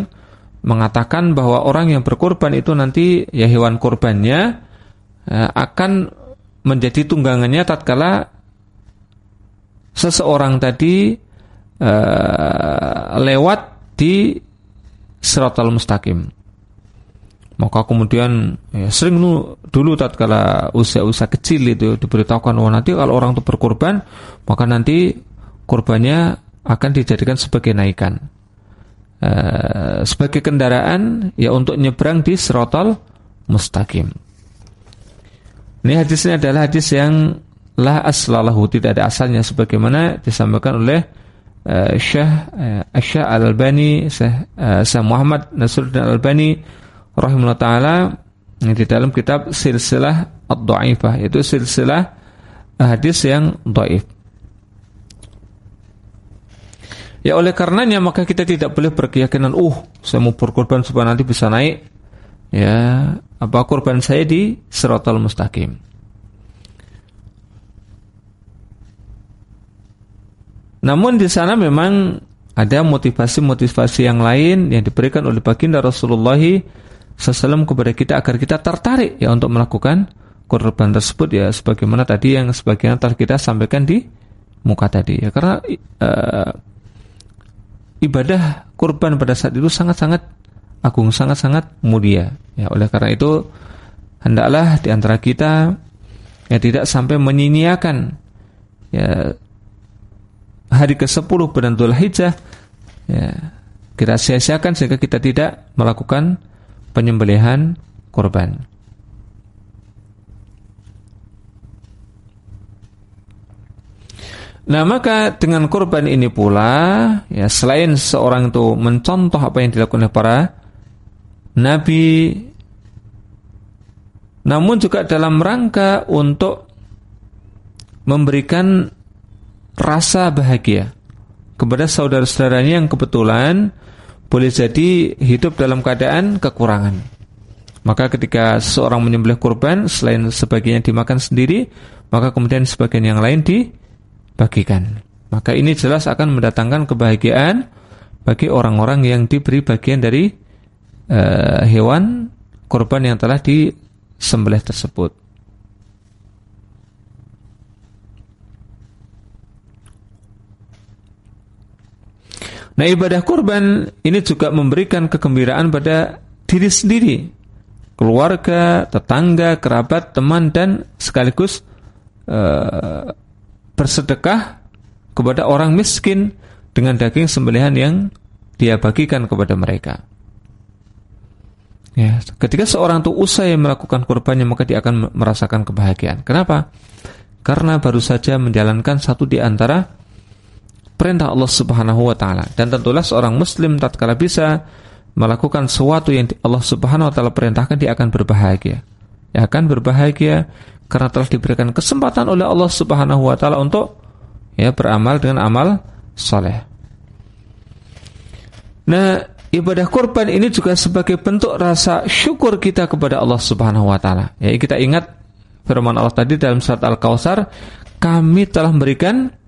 mengatakan bahwa orang yang berkorban itu nanti ya hewan korbannya ya, akan menjadi tunggangannya tatkala seseorang tadi uh, lewat di siratal mustaqim maka kemudian ya, sering dulu tatkala usia-usia kecil itu diberitahukan oh nanti kalau orang itu berkorban maka nanti korbannya akan dijadikan sebagai naikan. E, sebagai kendaraan ya untuk nyebrang di serotol mustaqim. Ini hadisnya adalah hadis yang la aslalahu tidak ada asalnya sebagaimana disampaikan oleh uh, Syekh uh, Al-Albani Syekh, uh, Muhammad Nasruddin Al-Albani rahimahullah taala di dalam kitab silsilah ad-dhaifah itu silsilah hadis yang dhaif. Ya oleh karenanya maka kita tidak boleh berkeyakinan, uh, saya mau berkorban supaya nanti bisa naik. Ya, apa korban saya di siratal mustaqim. Namun di sana memang ada motivasi-motivasi yang lain yang diberikan oleh baginda Rasulullah SAW kepada kita agar kita tertarik ya untuk melakukan korban tersebut ya sebagaimana tadi yang sebagian telah kita sampaikan di muka tadi ya karena uh, ibadah kurban pada saat itu sangat-sangat agung, sangat-sangat mulia. Ya, oleh karena itu hendaklah di antara kita ya tidak sampai menyinyiakan ya hari ke-10 bulan Dzulhijjah ya kita sia-siakan sehingga kita tidak melakukan penyembelihan kurban. Nah maka dengan korban ini pula ya selain seorang itu mencontoh apa yang dilakukan oleh para nabi namun juga dalam rangka untuk memberikan rasa bahagia kepada saudara-saudaranya yang kebetulan boleh jadi hidup dalam keadaan kekurangan. Maka ketika seorang menyembelih kurban selain sebagiannya dimakan sendiri, maka kemudian sebagian yang lain di bagikan. Maka ini jelas akan mendatangkan kebahagiaan bagi orang-orang yang diberi bagian dari uh, hewan korban yang telah disembelih tersebut. Nah ibadah kurban ini juga memberikan kegembiraan pada diri sendiri, keluarga, tetangga, kerabat, teman dan sekaligus uh, bersedekah kepada orang miskin dengan daging sembelihan yang dia bagikan kepada mereka. Ya, ketika seorang itu usai melakukan kurbannya maka dia akan merasakan kebahagiaan. Kenapa? Karena baru saja menjalankan satu di antara perintah Allah Subhanahu wa taala. Dan tentulah seorang muslim tatkala bisa melakukan sesuatu yang Allah Subhanahu wa taala perintahkan dia akan berbahagia. Dia akan berbahagia karena telah diberikan kesempatan oleh Allah Subhanahu wa taala untuk ya beramal dengan amal soleh. Nah, ibadah kurban ini juga sebagai bentuk rasa syukur kita kepada Allah Subhanahu wa taala. Ya, kita ingat firman Allah tadi dalam surat Al-Kautsar, kami telah memberikan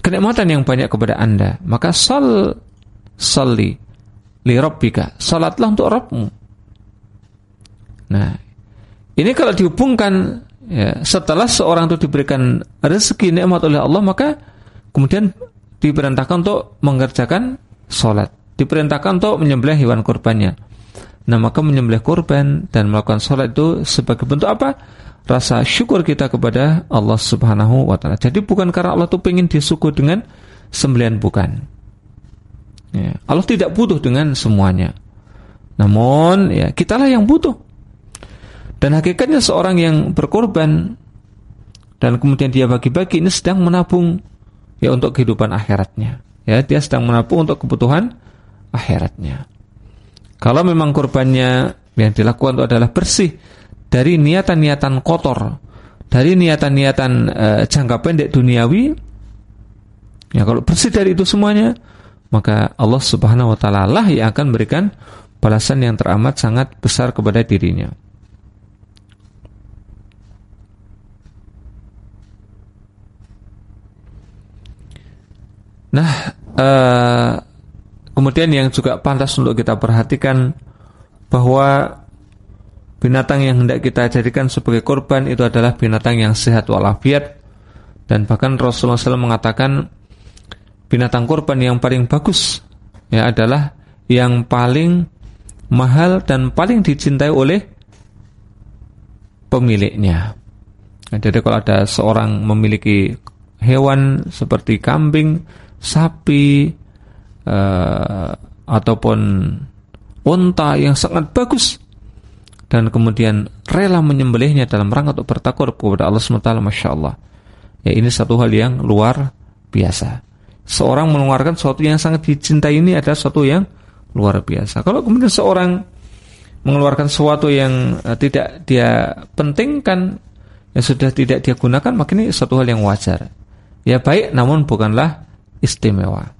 kenikmatan yang banyak kepada Anda. Maka sal salli li rabbika. Salatlah untuk Rabbmu. Nah, ini kalau dihubungkan ya, setelah seorang itu diberikan rezeki nikmat oleh Allah maka kemudian diperintahkan untuk mengerjakan sholat, diperintahkan untuk menyembelih hewan kurbannya. Nah maka menyembelih kurban dan melakukan sholat itu sebagai bentuk apa? Rasa syukur kita kepada Allah Subhanahu wa taala. Jadi bukan karena Allah itu ingin disuku dengan sembelian bukan. Ya, Allah tidak butuh dengan semuanya. Namun ya kitalah yang butuh. Dan hakikatnya seorang yang berkorban dan kemudian dia bagi-bagi ini sedang menabung ya untuk kehidupan akhiratnya. Ya, dia sedang menabung untuk kebutuhan akhiratnya. Kalau memang korbannya yang dilakukan itu adalah bersih dari niatan-niatan kotor, dari niatan-niatan e, jangka pendek duniawi, ya kalau bersih dari itu semuanya, maka Allah Subhanahu wa taala lah yang akan memberikan balasan yang teramat sangat besar kepada dirinya. Nah, uh, kemudian yang juga pantas untuk kita perhatikan bahwa binatang yang hendak kita jadikan sebagai korban itu adalah binatang yang sehat walafiat dan bahkan Rasulullah SAW mengatakan binatang korban yang paling bagus ya adalah yang paling mahal dan paling dicintai oleh pemiliknya. Nah, jadi kalau ada seorang memiliki hewan seperti kambing sapi uh, ataupun unta yang sangat bagus dan kemudian rela menyembelihnya dalam rangka untuk bertakwa kepada Allah SWT Masya Allah. Ya ini satu hal yang luar biasa. Seorang mengeluarkan sesuatu yang sangat dicintai ini adalah sesuatu yang luar biasa. Kalau kemudian seorang mengeluarkan sesuatu yang uh, tidak dia pentingkan yang sudah tidak dia gunakan maka ini satu hal yang wajar. Ya baik namun bukanlah istimewa.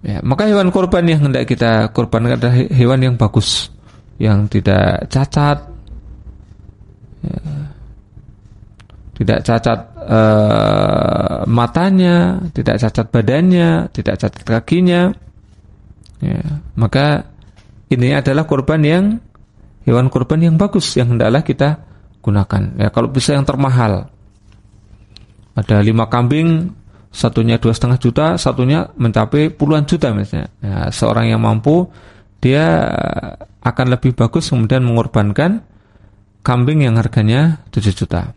Ya, maka hewan kurban yang hendak kita kurbankan adalah hewan yang bagus, yang tidak cacat, ya, tidak cacat uh, matanya, tidak cacat badannya, tidak cacat kakinya. Ya, maka ini adalah kurban yang hewan kurban yang bagus yang hendaklah kita gunakan. Ya, kalau bisa yang termahal, ada lima kambing satunya dua setengah juta, satunya mencapai puluhan juta misalnya. Nah, seorang yang mampu dia akan lebih bagus kemudian mengorbankan kambing yang harganya 7 juta.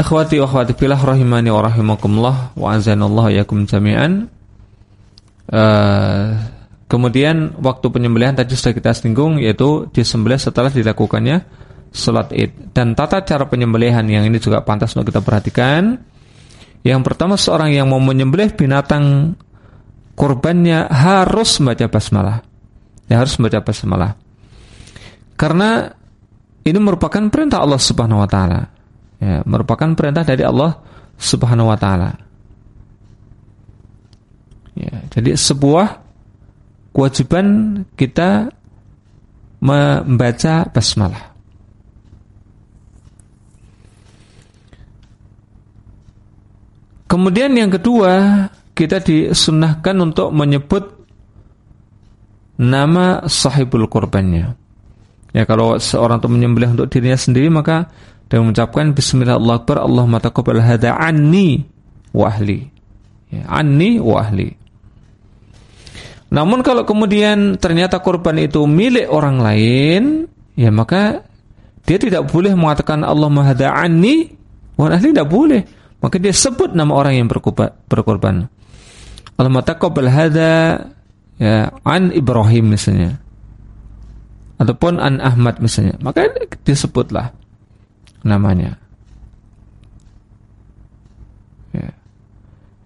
Ikhwati wa akhwati fillah rahimani wa rahimakumullah wa azanallahu yakum jami'an. Uh, Kemudian waktu penyembelihan tadi sudah kita singgung yaitu disembelih setelah dilakukannya salat Id. Dan tata cara penyembelihan yang ini juga pantas untuk kita perhatikan. Yang pertama seorang yang mau menyembelih binatang kurbannya harus membaca basmalah. Ya harus membaca basmalah. Karena ini merupakan perintah Allah Subhanahu wa taala. Ya, merupakan perintah dari Allah Subhanahu wa taala. Ya, jadi sebuah kewajiban kita membaca basmalah. Kemudian yang kedua, kita disunahkan untuk menyebut nama sahibul korbannya. Ya kalau seorang itu menyembelih untuk dirinya sendiri maka dia mengucapkan Bismillahirrahmanirrahim Allahumma taqabbal hadza anni wa ahli. Ya, anni wa ahli. Namun kalau kemudian ternyata korban itu milik orang lain, ya maka dia tidak boleh mengatakan Allah mahada'ani, wa ahli tidak boleh. Maka dia sebut nama orang yang berkorban. Allah mataqabbal hadza ya an Ibrahim misalnya. Ataupun an Ahmad misalnya. Maka disebutlah namanya.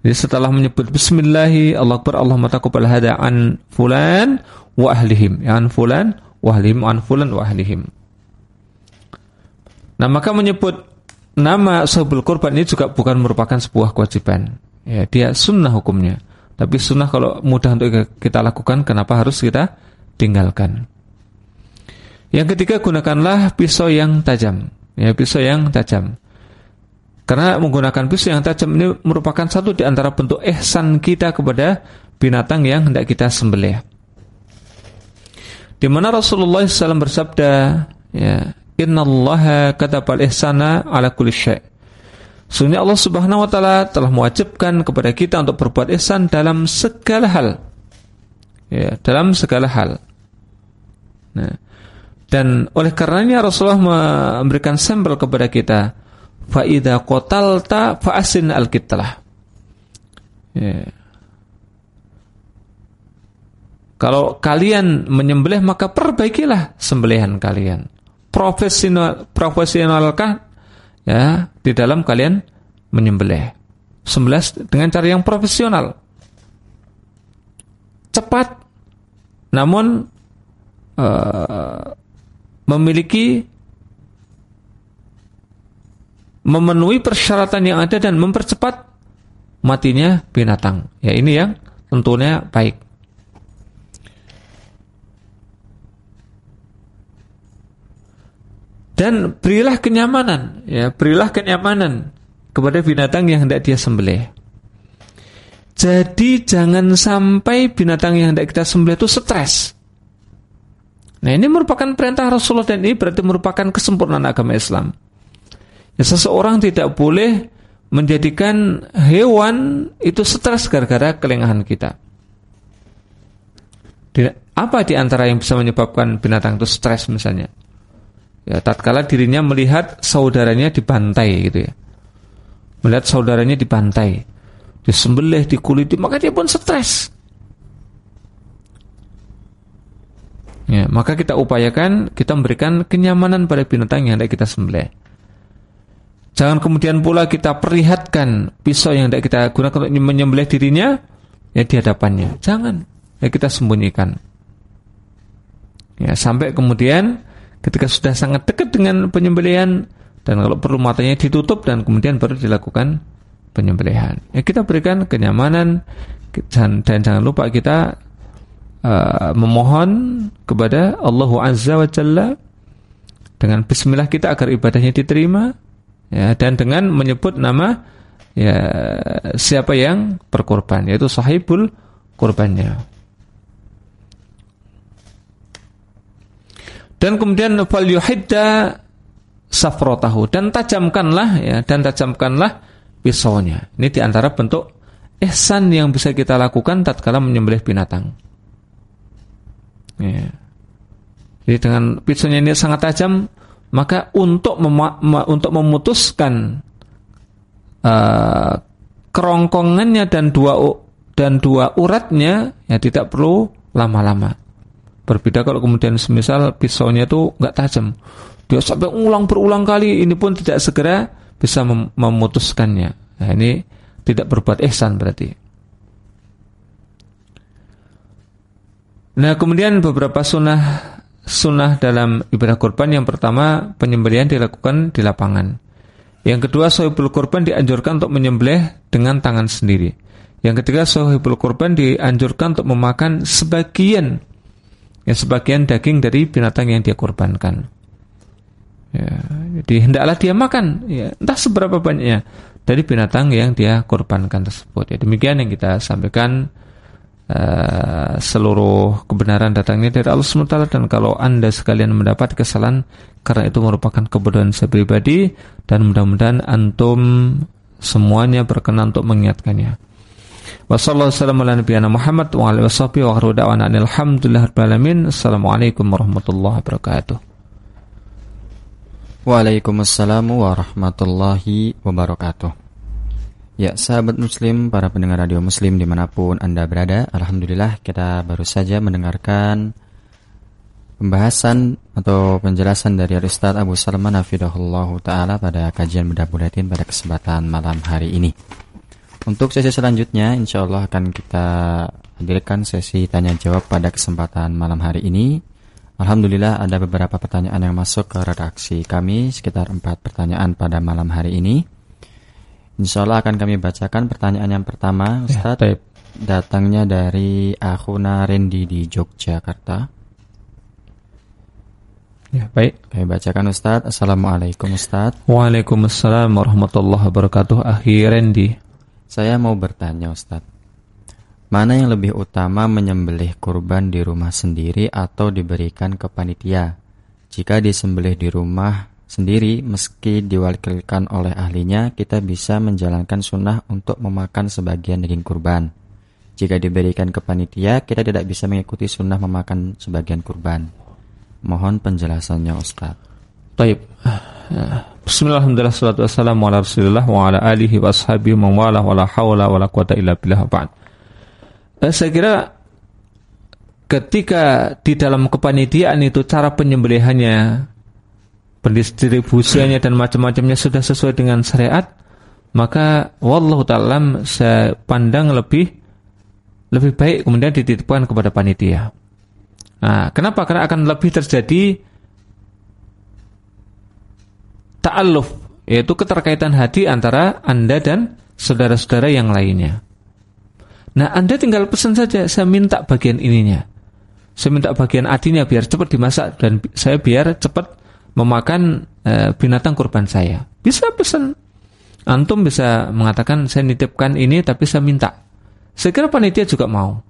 Jadi setelah menyebut bismillahi Allah Akbar Allah taqabbal hada an fulan wa ahlihim. Ya, an fulan wa ahlihim an fulan wa ahlihim. Nah, maka menyebut nama sahibul kurban ini juga bukan merupakan sebuah kewajiban. Ya, dia sunnah hukumnya. Tapi sunnah kalau mudah untuk kita lakukan, kenapa harus kita tinggalkan? Yang ketiga, gunakanlah pisau yang tajam. Ya, pisau yang tajam. Karena menggunakan pisau yang tajam ini merupakan satu di antara bentuk ihsan kita kepada binatang yang hendak kita sembelih. Di mana Rasulullah SAW bersabda, ya, Innallaha katabal ihsana ala kulli syai'. Sungguh Allah Subhanahu wa taala telah mewajibkan kepada kita untuk berbuat ihsan dalam segala hal. Ya, dalam segala hal. Nah, dan oleh karenanya Rasulullah memberikan sampel kepada kita fa idza qatalta fa asin al-qitlah. Ya. Kalau kalian menyembelih maka perbaikilah sembelihan kalian. Profesional profesionalkah ya di dalam kalian menyembelih. Sembelih dengan cara yang profesional. Cepat namun uh, memiliki memenuhi persyaratan yang ada dan mempercepat matinya binatang. Ya ini yang tentunya baik. Dan berilah kenyamanan, ya, berilah kenyamanan kepada binatang yang hendak dia sembelih. Jadi jangan sampai binatang yang hendak kita sembelih itu stres. Nah ini merupakan perintah Rasulullah dan ini berarti merupakan kesempurnaan agama Islam. Ya, seseorang tidak boleh menjadikan hewan itu stres gara-gara kelengahan kita. Apa di antara yang bisa menyebabkan binatang itu stres misalnya? Ya, tatkala dirinya melihat saudaranya dibantai gitu ya. Melihat saudaranya dibantai, disembelih, dikuliti, maka dia pun stres. Ya, maka kita upayakan kita memberikan kenyamanan pada binatang yang ada kita sembelih. Jangan kemudian pula kita perlihatkan pisau yang tidak kita gunakan untuk menyembelih dirinya ya di hadapannya. Jangan. Ya kita sembunyikan. Ya, sampai kemudian ketika sudah sangat dekat dengan penyembelihan dan kalau perlu matanya ditutup dan kemudian baru dilakukan penyembelihan. Ya kita berikan kenyamanan dan, jangan lupa kita uh, memohon kepada Allah Azza wa Jalla dengan bismillah kita agar ibadahnya diterima ya dan dengan menyebut nama ya siapa yang berkorban yaitu sahibul korbannya. Dan kemudian fal yuhidda safrotahu dan tajamkanlah ya dan tajamkanlah pisaunya. Ini di antara bentuk ihsan yang bisa kita lakukan tatkala menyembelih binatang. Ya. Jadi dengan pisaunya ini sangat tajam, maka untuk untuk memutuskan uh, kerongkongannya dan dua dan dua uratnya ya tidak perlu lama-lama. Berbeda kalau kemudian semisal pisaunya itu nggak tajam. Dia sampai ulang berulang kali ini pun tidak segera bisa mem memutuskannya. Nah, ini tidak berbuat ihsan berarti. Nah, kemudian beberapa sunnah sunnah dalam ibadah kurban yang pertama penyembelihan dilakukan di lapangan. Yang kedua sohibul kurban dianjurkan untuk menyembelih dengan tangan sendiri. Yang ketiga sohibul kurban dianjurkan untuk memakan sebagian ya sebagian daging dari binatang yang dia korbankan. Ya, jadi hendaklah dia makan, ya, entah seberapa banyaknya dari binatang yang dia korbankan tersebut. Ya, demikian yang kita sampaikan uh, seluruh kebenaran datangnya dari Allah SWT dan kalau anda sekalian mendapat kesalahan karena itu merupakan kebodohan saya pribadi dan mudah-mudahan antum semuanya berkenan untuk mengingatkannya. Wassalamualaikum warahmatullahi wabarakatuh. Waalaikumsalam warahmatullahi wabarakatuh. Ya, sahabat muslim, para pendengar radio muslim di mana pun Anda berada Alhamdulillah kita baru saja mendengarkan pembahasan atau penjelasan dari Ustaz Abu Salman Hafidahullah Ta'ala pada kajian bedah buletin pada kesempatan malam hari ini untuk sesi selanjutnya, insya Allah akan kita hadirkan sesi tanya jawab pada kesempatan malam hari ini. Alhamdulillah ada beberapa pertanyaan yang masuk ke redaksi kami, sekitar empat pertanyaan pada malam hari ini. Insya Allah akan kami bacakan pertanyaan yang pertama, Ustaz. Ya, datangnya dari Akhuna Rendi di Yogyakarta. Ya, baik. Kami bacakan Ustaz. Assalamualaikum Ustaz. Waalaikumsalam warahmatullahi wabarakatuh. Akhir Rendi. Saya mau bertanya Ustadz, mana yang lebih utama menyembelih kurban di rumah sendiri atau diberikan ke panitia? Jika disembelih di rumah sendiri, meski diwakilkan oleh ahlinya, kita bisa menjalankan sunnah untuk memakan sebagian daging kurban. Jika diberikan ke panitia, kita tidak bisa mengikuti sunnah memakan sebagian kurban. Mohon penjelasannya Ustaz. Baik. Bismillahirrahmanirrahim. Wa ala alihi wa hawla wa la quwata illa billah. Eh, saya kira ketika di dalam kepanitiaan itu cara penyembelihannya, pendistribusiannya dan macam-macamnya sudah sesuai dengan syariat, maka wallahu ta'ala saya pandang lebih lebih baik kemudian dititipkan kepada panitia. Nah, kenapa? Karena akan lebih terjadi ta'alluf yaitu keterkaitan hati antara Anda dan saudara-saudara yang lainnya. Nah, Anda tinggal pesan saja, saya minta bagian ininya. Saya minta bagian adinya biar cepat dimasak dan saya biar cepat memakan e, binatang kurban saya. Bisa pesan. Antum bisa mengatakan saya nitipkan ini tapi saya minta. Saya kira panitia juga mau.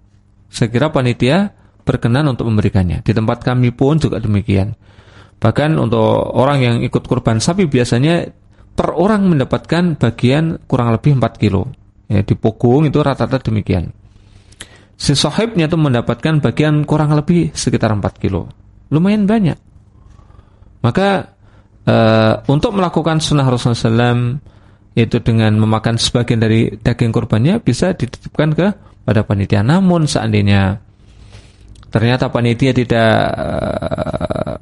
Saya kira panitia berkenan untuk memberikannya. Di tempat kami pun juga demikian. Bahkan untuk orang yang ikut kurban sapi biasanya per orang mendapatkan bagian kurang lebih 4 kilo. Ya, di punggung itu rata-rata demikian. Si sahibnya itu mendapatkan bagian kurang lebih sekitar 4 kilo. Lumayan banyak. Maka uh, untuk melakukan sunnah Rasulullah SAW yaitu dengan memakan sebagian dari daging kurbannya bisa dititipkan ke pada panitia. Namun seandainya ternyata panitia tidak uh,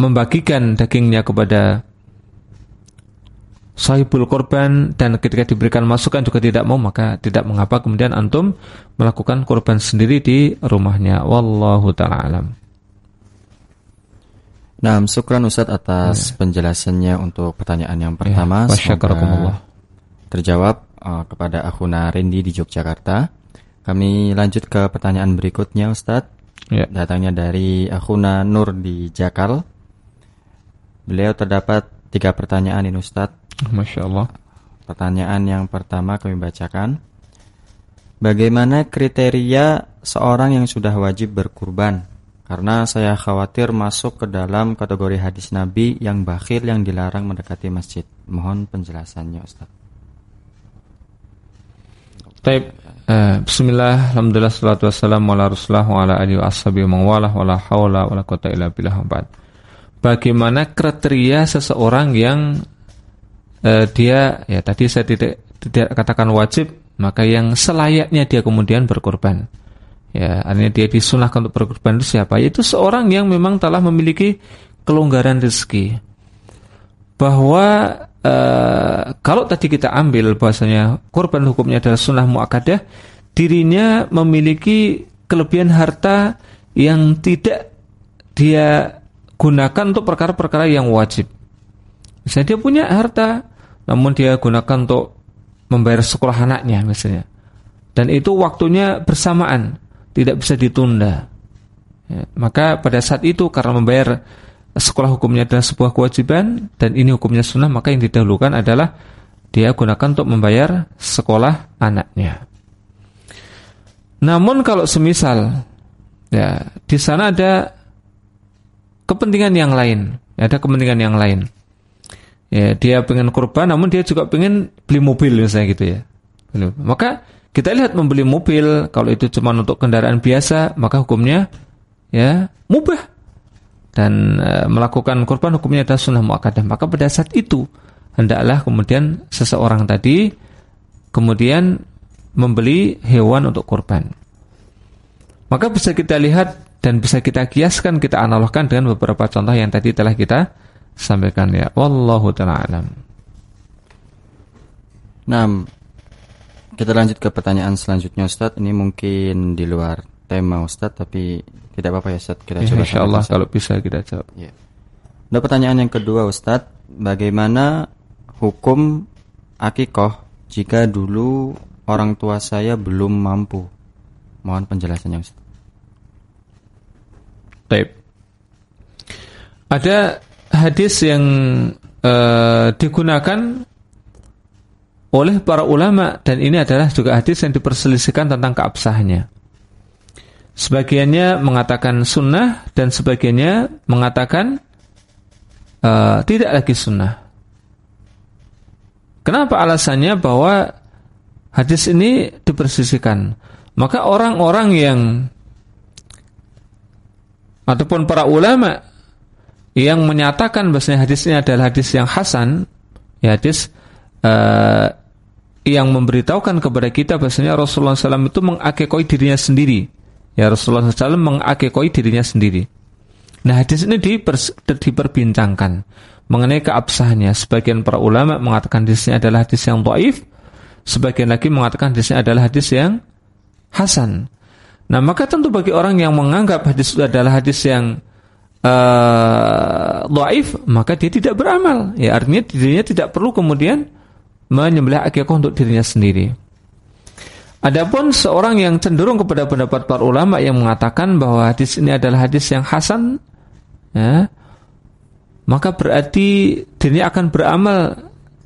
membagikan dagingnya kepada sahibul korban dan ketika diberikan masukan juga tidak mau maka tidak mengapa kemudian antum melakukan korban sendiri di rumahnya wallahu taala alam Nah, syukran Ustaz atas ya. penjelasannya untuk pertanyaan yang ya, pertama. Ya, terjawab uh, kepada Akhuna Rendi di Yogyakarta. Kami lanjut ke pertanyaan berikutnya Ustaz. Ya. Datangnya dari Akhuna Nur di Jakal. Beliau terdapat tiga pertanyaan ini Ustaz. Masya Allah. Pertanyaan yang pertama kami bacakan. Bagaimana kriteria seorang yang sudah wajib berkurban? Karena saya khawatir masuk ke dalam kategori hadis Nabi yang bakhil yang dilarang mendekati masjid. Mohon penjelasannya Ustaz. Taib. Uh, Bismillah, Alhamdulillah, salatu wassalamu ala rasulullah wa ala alihi wa ashabihi wa la hawla wa la quwata illa Bagaimana kriteria seseorang yang uh, dia, ya tadi saya tidak tidak katakan wajib maka yang selayaknya dia kemudian berkorban. Ya, artinya dia disunahkan untuk berkorban itu siapa? Yaitu seorang yang memang telah memiliki kelonggaran rezeki. Bahwa e, kalau tadi kita ambil bahasanya korban hukumnya adalah sunnah muakkadah, dirinya memiliki kelebihan harta yang tidak dia gunakan untuk perkara-perkara yang wajib. Misalnya dia punya harta, namun dia gunakan untuk membayar sekolah anaknya misalnya. Dan itu waktunya bersamaan, tidak bisa ditunda. Ya, maka pada saat itu karena membayar sekolah hukumnya adalah sebuah kewajiban dan ini hukumnya sunnah, maka yang didahulukan adalah dia gunakan untuk membayar sekolah anaknya. Namun kalau semisal ya di sana ada kepentingan yang lain, ada kepentingan yang lain ya dia pengen kurban namun dia juga pengen beli mobil misalnya gitu ya maka kita lihat membeli mobil kalau itu cuma untuk kendaraan biasa maka hukumnya ya mubah dan e, melakukan kurban hukumnya adalah sunnah muakkadah maka pada saat itu hendaklah kemudian seseorang tadi kemudian membeli hewan untuk kurban maka bisa kita lihat dan bisa kita kiaskan kita analogkan dengan beberapa contoh yang tadi telah kita sampaikan ya. Wallahu taala alam. Kita lanjut ke pertanyaan selanjutnya Ustaz. Ini mungkin di luar tema Ustaz tapi tidak apa-apa ya Ustaz. Kita ya, coba insyaallah kalau bisa kita jawab. Ya. Ada pertanyaan yang kedua Ustaz, bagaimana hukum akikoh jika dulu orang tua saya belum mampu? Mohon penjelasannya Ustaz. Baik. Ada hadis yang uh, digunakan oleh para ulama dan ini adalah juga hadis yang diperselisihkan tentang keabsahannya. Sebagiannya mengatakan sunnah dan sebagiannya mengatakan uh, tidak lagi sunnah. Kenapa alasannya bahwa hadis ini dipersisikan? Maka orang-orang yang ataupun para ulama yang menyatakan bahasanya hadis ini adalah hadis yang hasan, ya hadis uh, yang memberitahukan kepada kita bahasanya Rasulullah SAW itu mengakekoi dirinya sendiri. Ya Rasulullah SAW mengakekoi dirinya sendiri. Nah hadis ini diper, diperbincangkan mengenai keabsahannya. Sebagian para ulama mengatakan hadisnya adalah hadis yang doif, sebagian lagi mengatakan hadisnya adalah hadis yang hasan. Nah maka tentu bagi orang yang menganggap hadis itu adalah hadis yang uh, maka dia tidak beramal. Ya artinya dirinya tidak perlu kemudian menyembelih akikah untuk dirinya sendiri. Adapun seorang yang cenderung kepada pendapat para ulama yang mengatakan bahwa hadis ini adalah hadis yang hasan, ya, maka berarti dirinya akan beramal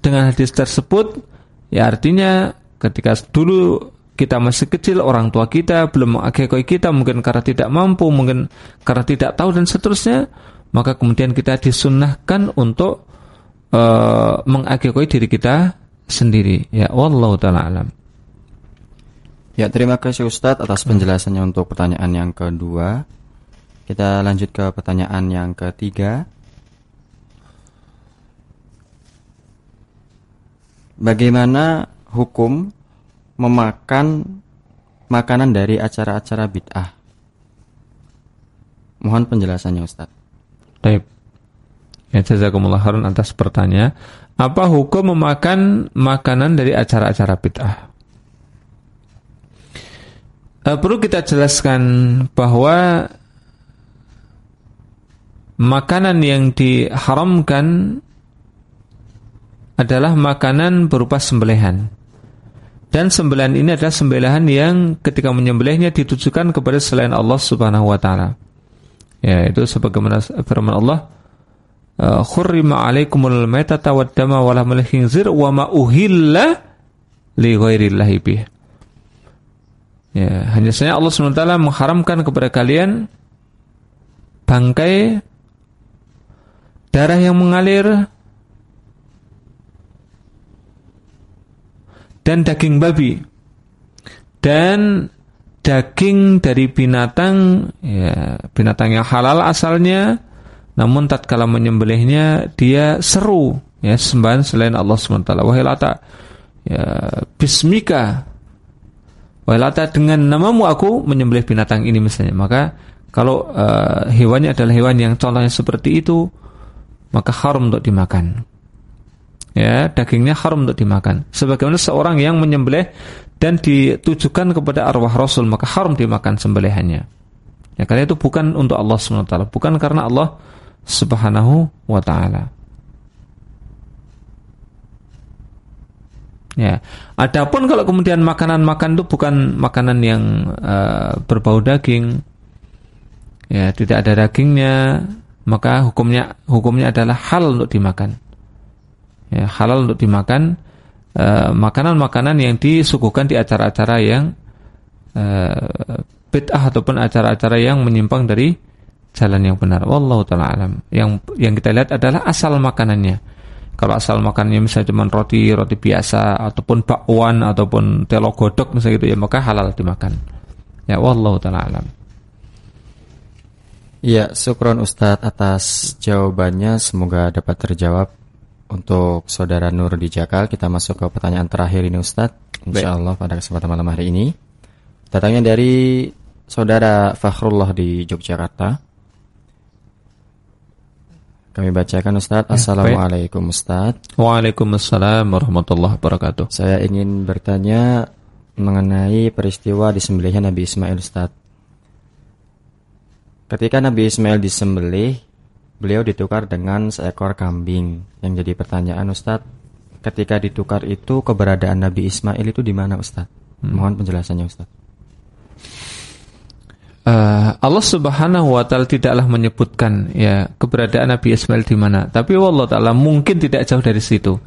dengan hadis tersebut. Ya artinya ketika dulu kita masih kecil, orang tua kita belum mengakekoi kita, mungkin karena tidak mampu, mungkin karena tidak tahu dan seterusnya, maka kemudian kita disunnahkan untuk uh, mengakekoi diri kita sendiri. Ya, wallahu taala alam. Ya, terima kasih Ustadz atas penjelasannya untuk pertanyaan yang kedua. Kita lanjut ke pertanyaan yang ketiga. Bagaimana hukum memakan makanan dari acara-acara bid'ah? Mohon penjelasannya Ustaz. Baik. Ya jazakumullah khairun atas pertanyaan. Apa hukum memakan makanan dari acara-acara bid'ah? E, perlu kita jelaskan bahwa makanan yang diharamkan adalah makanan berupa sembelihan. Dan sembelihan ini adalah sembelihan yang ketika menyembelihnya ditujukan kepada selain Allah Subhanahu wa taala. Ya, itu sebagaimana firman Allah, "Khurrima 'alaikumul maitata wad dama wa lahmul khinzir wa ma uhilla li ghairillahi bih." Ya, hanya saja Allah SWT mengharamkan kepada kalian bangkai darah yang mengalir dan daging babi dan daging dari binatang ya binatang yang halal asalnya namun tatkala menyembelihnya dia seru ya sembahan selain Allah SWT wahai lata ya bismika. Wahai lata dengan namamu aku menyembelih binatang ini misalnya. Maka kalau uh, hewannya adalah hewan yang contohnya seperti itu maka haram untuk dimakan. Ya dagingnya haram untuk dimakan. Sebagaimana seorang yang menyembelih dan ditujukan kepada arwah Rasul maka haram dimakan sembelihannya. Ya karena itu bukan untuk Allah SWT bukan karena Allah Subhanahu wa taala. Ya, adapun kalau kemudian makanan makan itu bukan makanan yang uh, berbau daging, ya tidak ada dagingnya, maka hukumnya hukumnya adalah hal untuk dimakan. Ya, halal untuk dimakan eh, makanan-makanan uh, yang disuguhkan di acara-acara yang uh, bid'ah ataupun acara-acara yang menyimpang dari jalan yang benar. Wallahu taala alam. Yang yang kita lihat adalah asal makanannya. Kalau asal makanannya misalnya cuma roti roti biasa ataupun bakwan ataupun telo godok misalnya gitu ya maka halal dimakan. Ya wallahu taala alam. Ya, syukron Ustadz atas jawabannya. Semoga dapat terjawab untuk saudara Nur di Jakal, kita masuk ke pertanyaan terakhir ini Ustadz. Insya Allah pada kesempatan malam hari ini. Datangnya dari saudara Fakhrullah di Yogyakarta. Kami bacakan Ustadz. Ya, Assalamualaikum Ustadz. Waalaikumsalam warahmatullahi wabarakatuh. Saya ingin bertanya mengenai peristiwa disembelihnya Nabi Ismail Ustadz. Ketika Nabi Ismail disembelih, beliau ditukar dengan seekor kambing. Yang jadi pertanyaan Ustadz, ketika ditukar itu keberadaan Nabi Ismail itu di mana Ustadz? Hmm. Mohon penjelasannya Ustadz. Uh, Allah Subhanahu wa taala tidaklah menyebutkan ya keberadaan Nabi Ismail di mana, tapi Allah taala mungkin tidak jauh dari situ.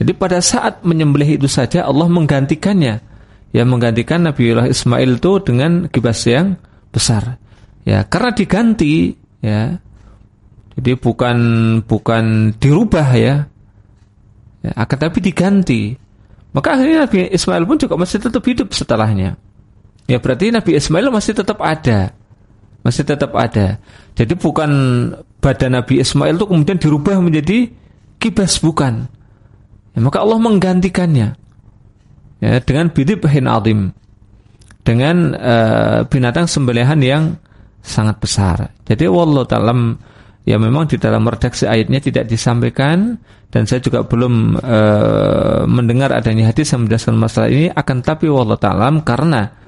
Jadi pada saat menyembelih itu saja Allah menggantikannya. Ya menggantikan Nabiullah Ismail itu dengan kibas yang besar. Ya, karena diganti ya jadi bukan bukan dirubah ya. ya akan tapi diganti. Maka akhirnya Nabi Ismail pun juga masih tetap hidup setelahnya. Ya berarti Nabi Ismail masih tetap ada. Masih tetap ada. Jadi bukan badan Nabi Ismail itu kemudian dirubah menjadi kibas bukan. Ya, maka Allah menggantikannya. Ya, dengan bidibhin adim. Dengan uh, binatang sembelihan yang sangat besar. Jadi wallahu ta'ala ya memang di dalam redaksi ayatnya tidak disampaikan dan saya juga belum e, mendengar adanya hadis yang menjelaskan masalah ini akan tapi wallah ta'alam karena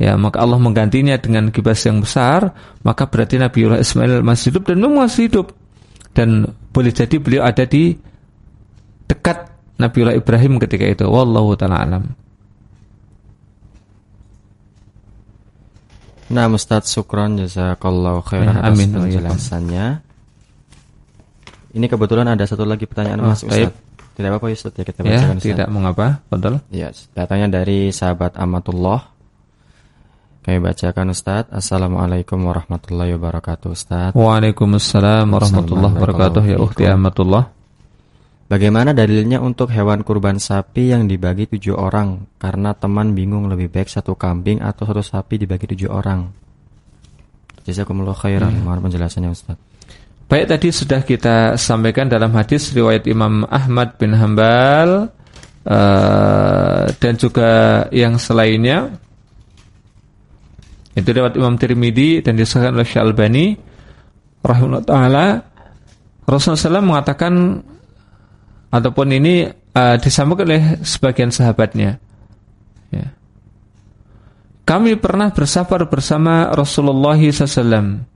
ya maka Allah menggantinya dengan kibas yang besar maka berarti Nabiullah Ismail masih hidup dan memang masih hidup. Dan boleh jadi beliau ada di dekat Nabiullah Ibrahim ketika itu. Wallahu taala alam. Nah, Ustaz Sukron jazakallahu khairan ya, atas penjelasannya. Ini kebetulan ada satu lagi pertanyaan oh, Mas Ustaz. Tidak apa-apa Ustaz. Ya kita bacakan ya, Tidak mengapa, betul. Ya, datanya dari sahabat Amatullah. Kami bacakan Ustaz. Assalamualaikum warahmatullahi wabarakatuh Ustaz. Waalaikumsalam warahmatullahi wabarakatuh ya Ukhti Amatullah. Bagaimana dalilnya untuk hewan kurban sapi yang dibagi tujuh orang karena teman bingung lebih baik satu kambing atau satu sapi dibagi tujuh orang? Jazakumullah khairan. Hmm. Mohon penjelasannya Ustaz. Baik tadi sudah kita sampaikan dalam hadis riwayat Imam Ahmad bin Hambal uh, dan juga yang selainnya itu riwayat Imam Tirmidzi dan disahkan oleh Syalbani rahimahullah taala Rasulullah SAW mengatakan ataupun ini uh, disampaikan oleh sebagian sahabatnya ya. Kami pernah bersafar bersama Rasulullah SAW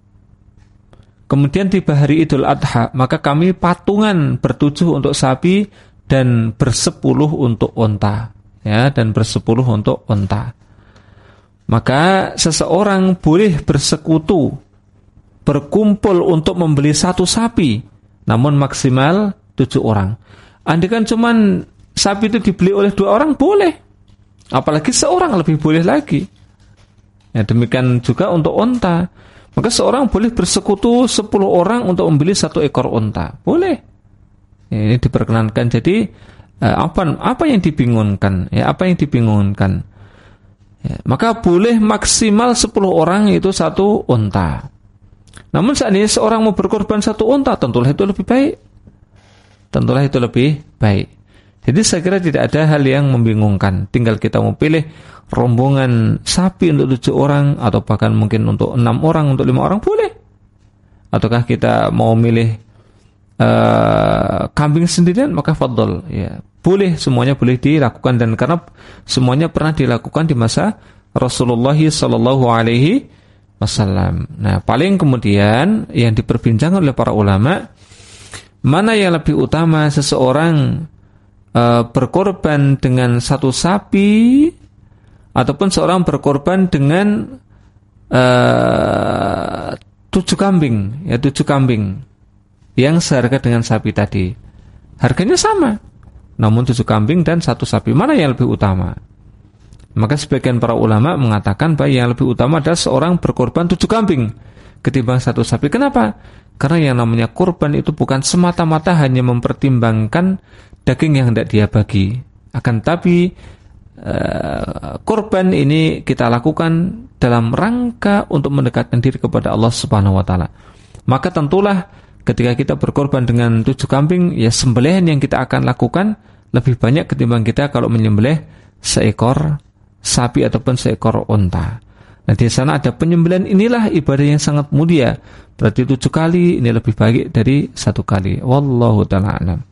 Kemudian tiba hari Idul Adha, maka kami patungan bertujuh untuk sapi dan bersepuluh untuk onta, ya dan bersepuluh untuk onta. Maka seseorang boleh bersekutu, berkumpul untuk membeli satu sapi, namun maksimal tujuh orang. Andai kan cuman sapi itu dibeli oleh dua orang boleh, apalagi seorang lebih boleh lagi. Ya, demikian juga untuk onta. Maka seorang boleh bersekutu 10 orang untuk membeli satu ekor unta. Boleh. Ya, ini diperkenankan. Jadi eh, apa apa yang dibingungkan? Ya, apa yang dibingungkan? Ya, maka boleh maksimal 10 orang itu satu unta. Namun saat ini seorang mau berkorban satu unta, tentulah itu lebih baik. Tentulah itu lebih baik. Jadi saya kira tidak ada hal yang membingungkan. Tinggal kita mau pilih rombongan sapi untuk tujuh orang atau bahkan mungkin untuk enam orang, untuk lima orang boleh. Ataukah kita mau milih uh, kambing sendirian maka fadl ya. Boleh semuanya boleh dilakukan dan karena semuanya pernah dilakukan di masa Rasulullah sallallahu alaihi wasallam. Nah, paling kemudian yang diperbincangkan oleh para ulama mana yang lebih utama seseorang uh, berkorban dengan satu sapi ataupun seorang berkorban dengan uh, tujuh kambing, ya tujuh kambing yang seharga dengan sapi tadi. Harganya sama, namun tujuh kambing dan satu sapi mana yang lebih utama? Maka sebagian para ulama mengatakan bahwa yang lebih utama adalah seorang berkorban tujuh kambing ketimbang satu sapi. Kenapa? Karena yang namanya korban itu bukan semata-mata hanya mempertimbangkan daging yang hendak dia bagi. Akan tapi uh, korban ini kita lakukan dalam rangka untuk mendekatkan diri kepada Allah Subhanahu wa taala. Maka tentulah ketika kita berkorban dengan tujuh kambing, ya sembelihan yang kita akan lakukan lebih banyak ketimbang kita kalau menyembelih seekor sapi ataupun seekor unta. Nah di sana ada penyembelihan inilah ibadah yang sangat mulia. Berarti tujuh kali ini lebih baik dari satu kali. Wallahu taala alam.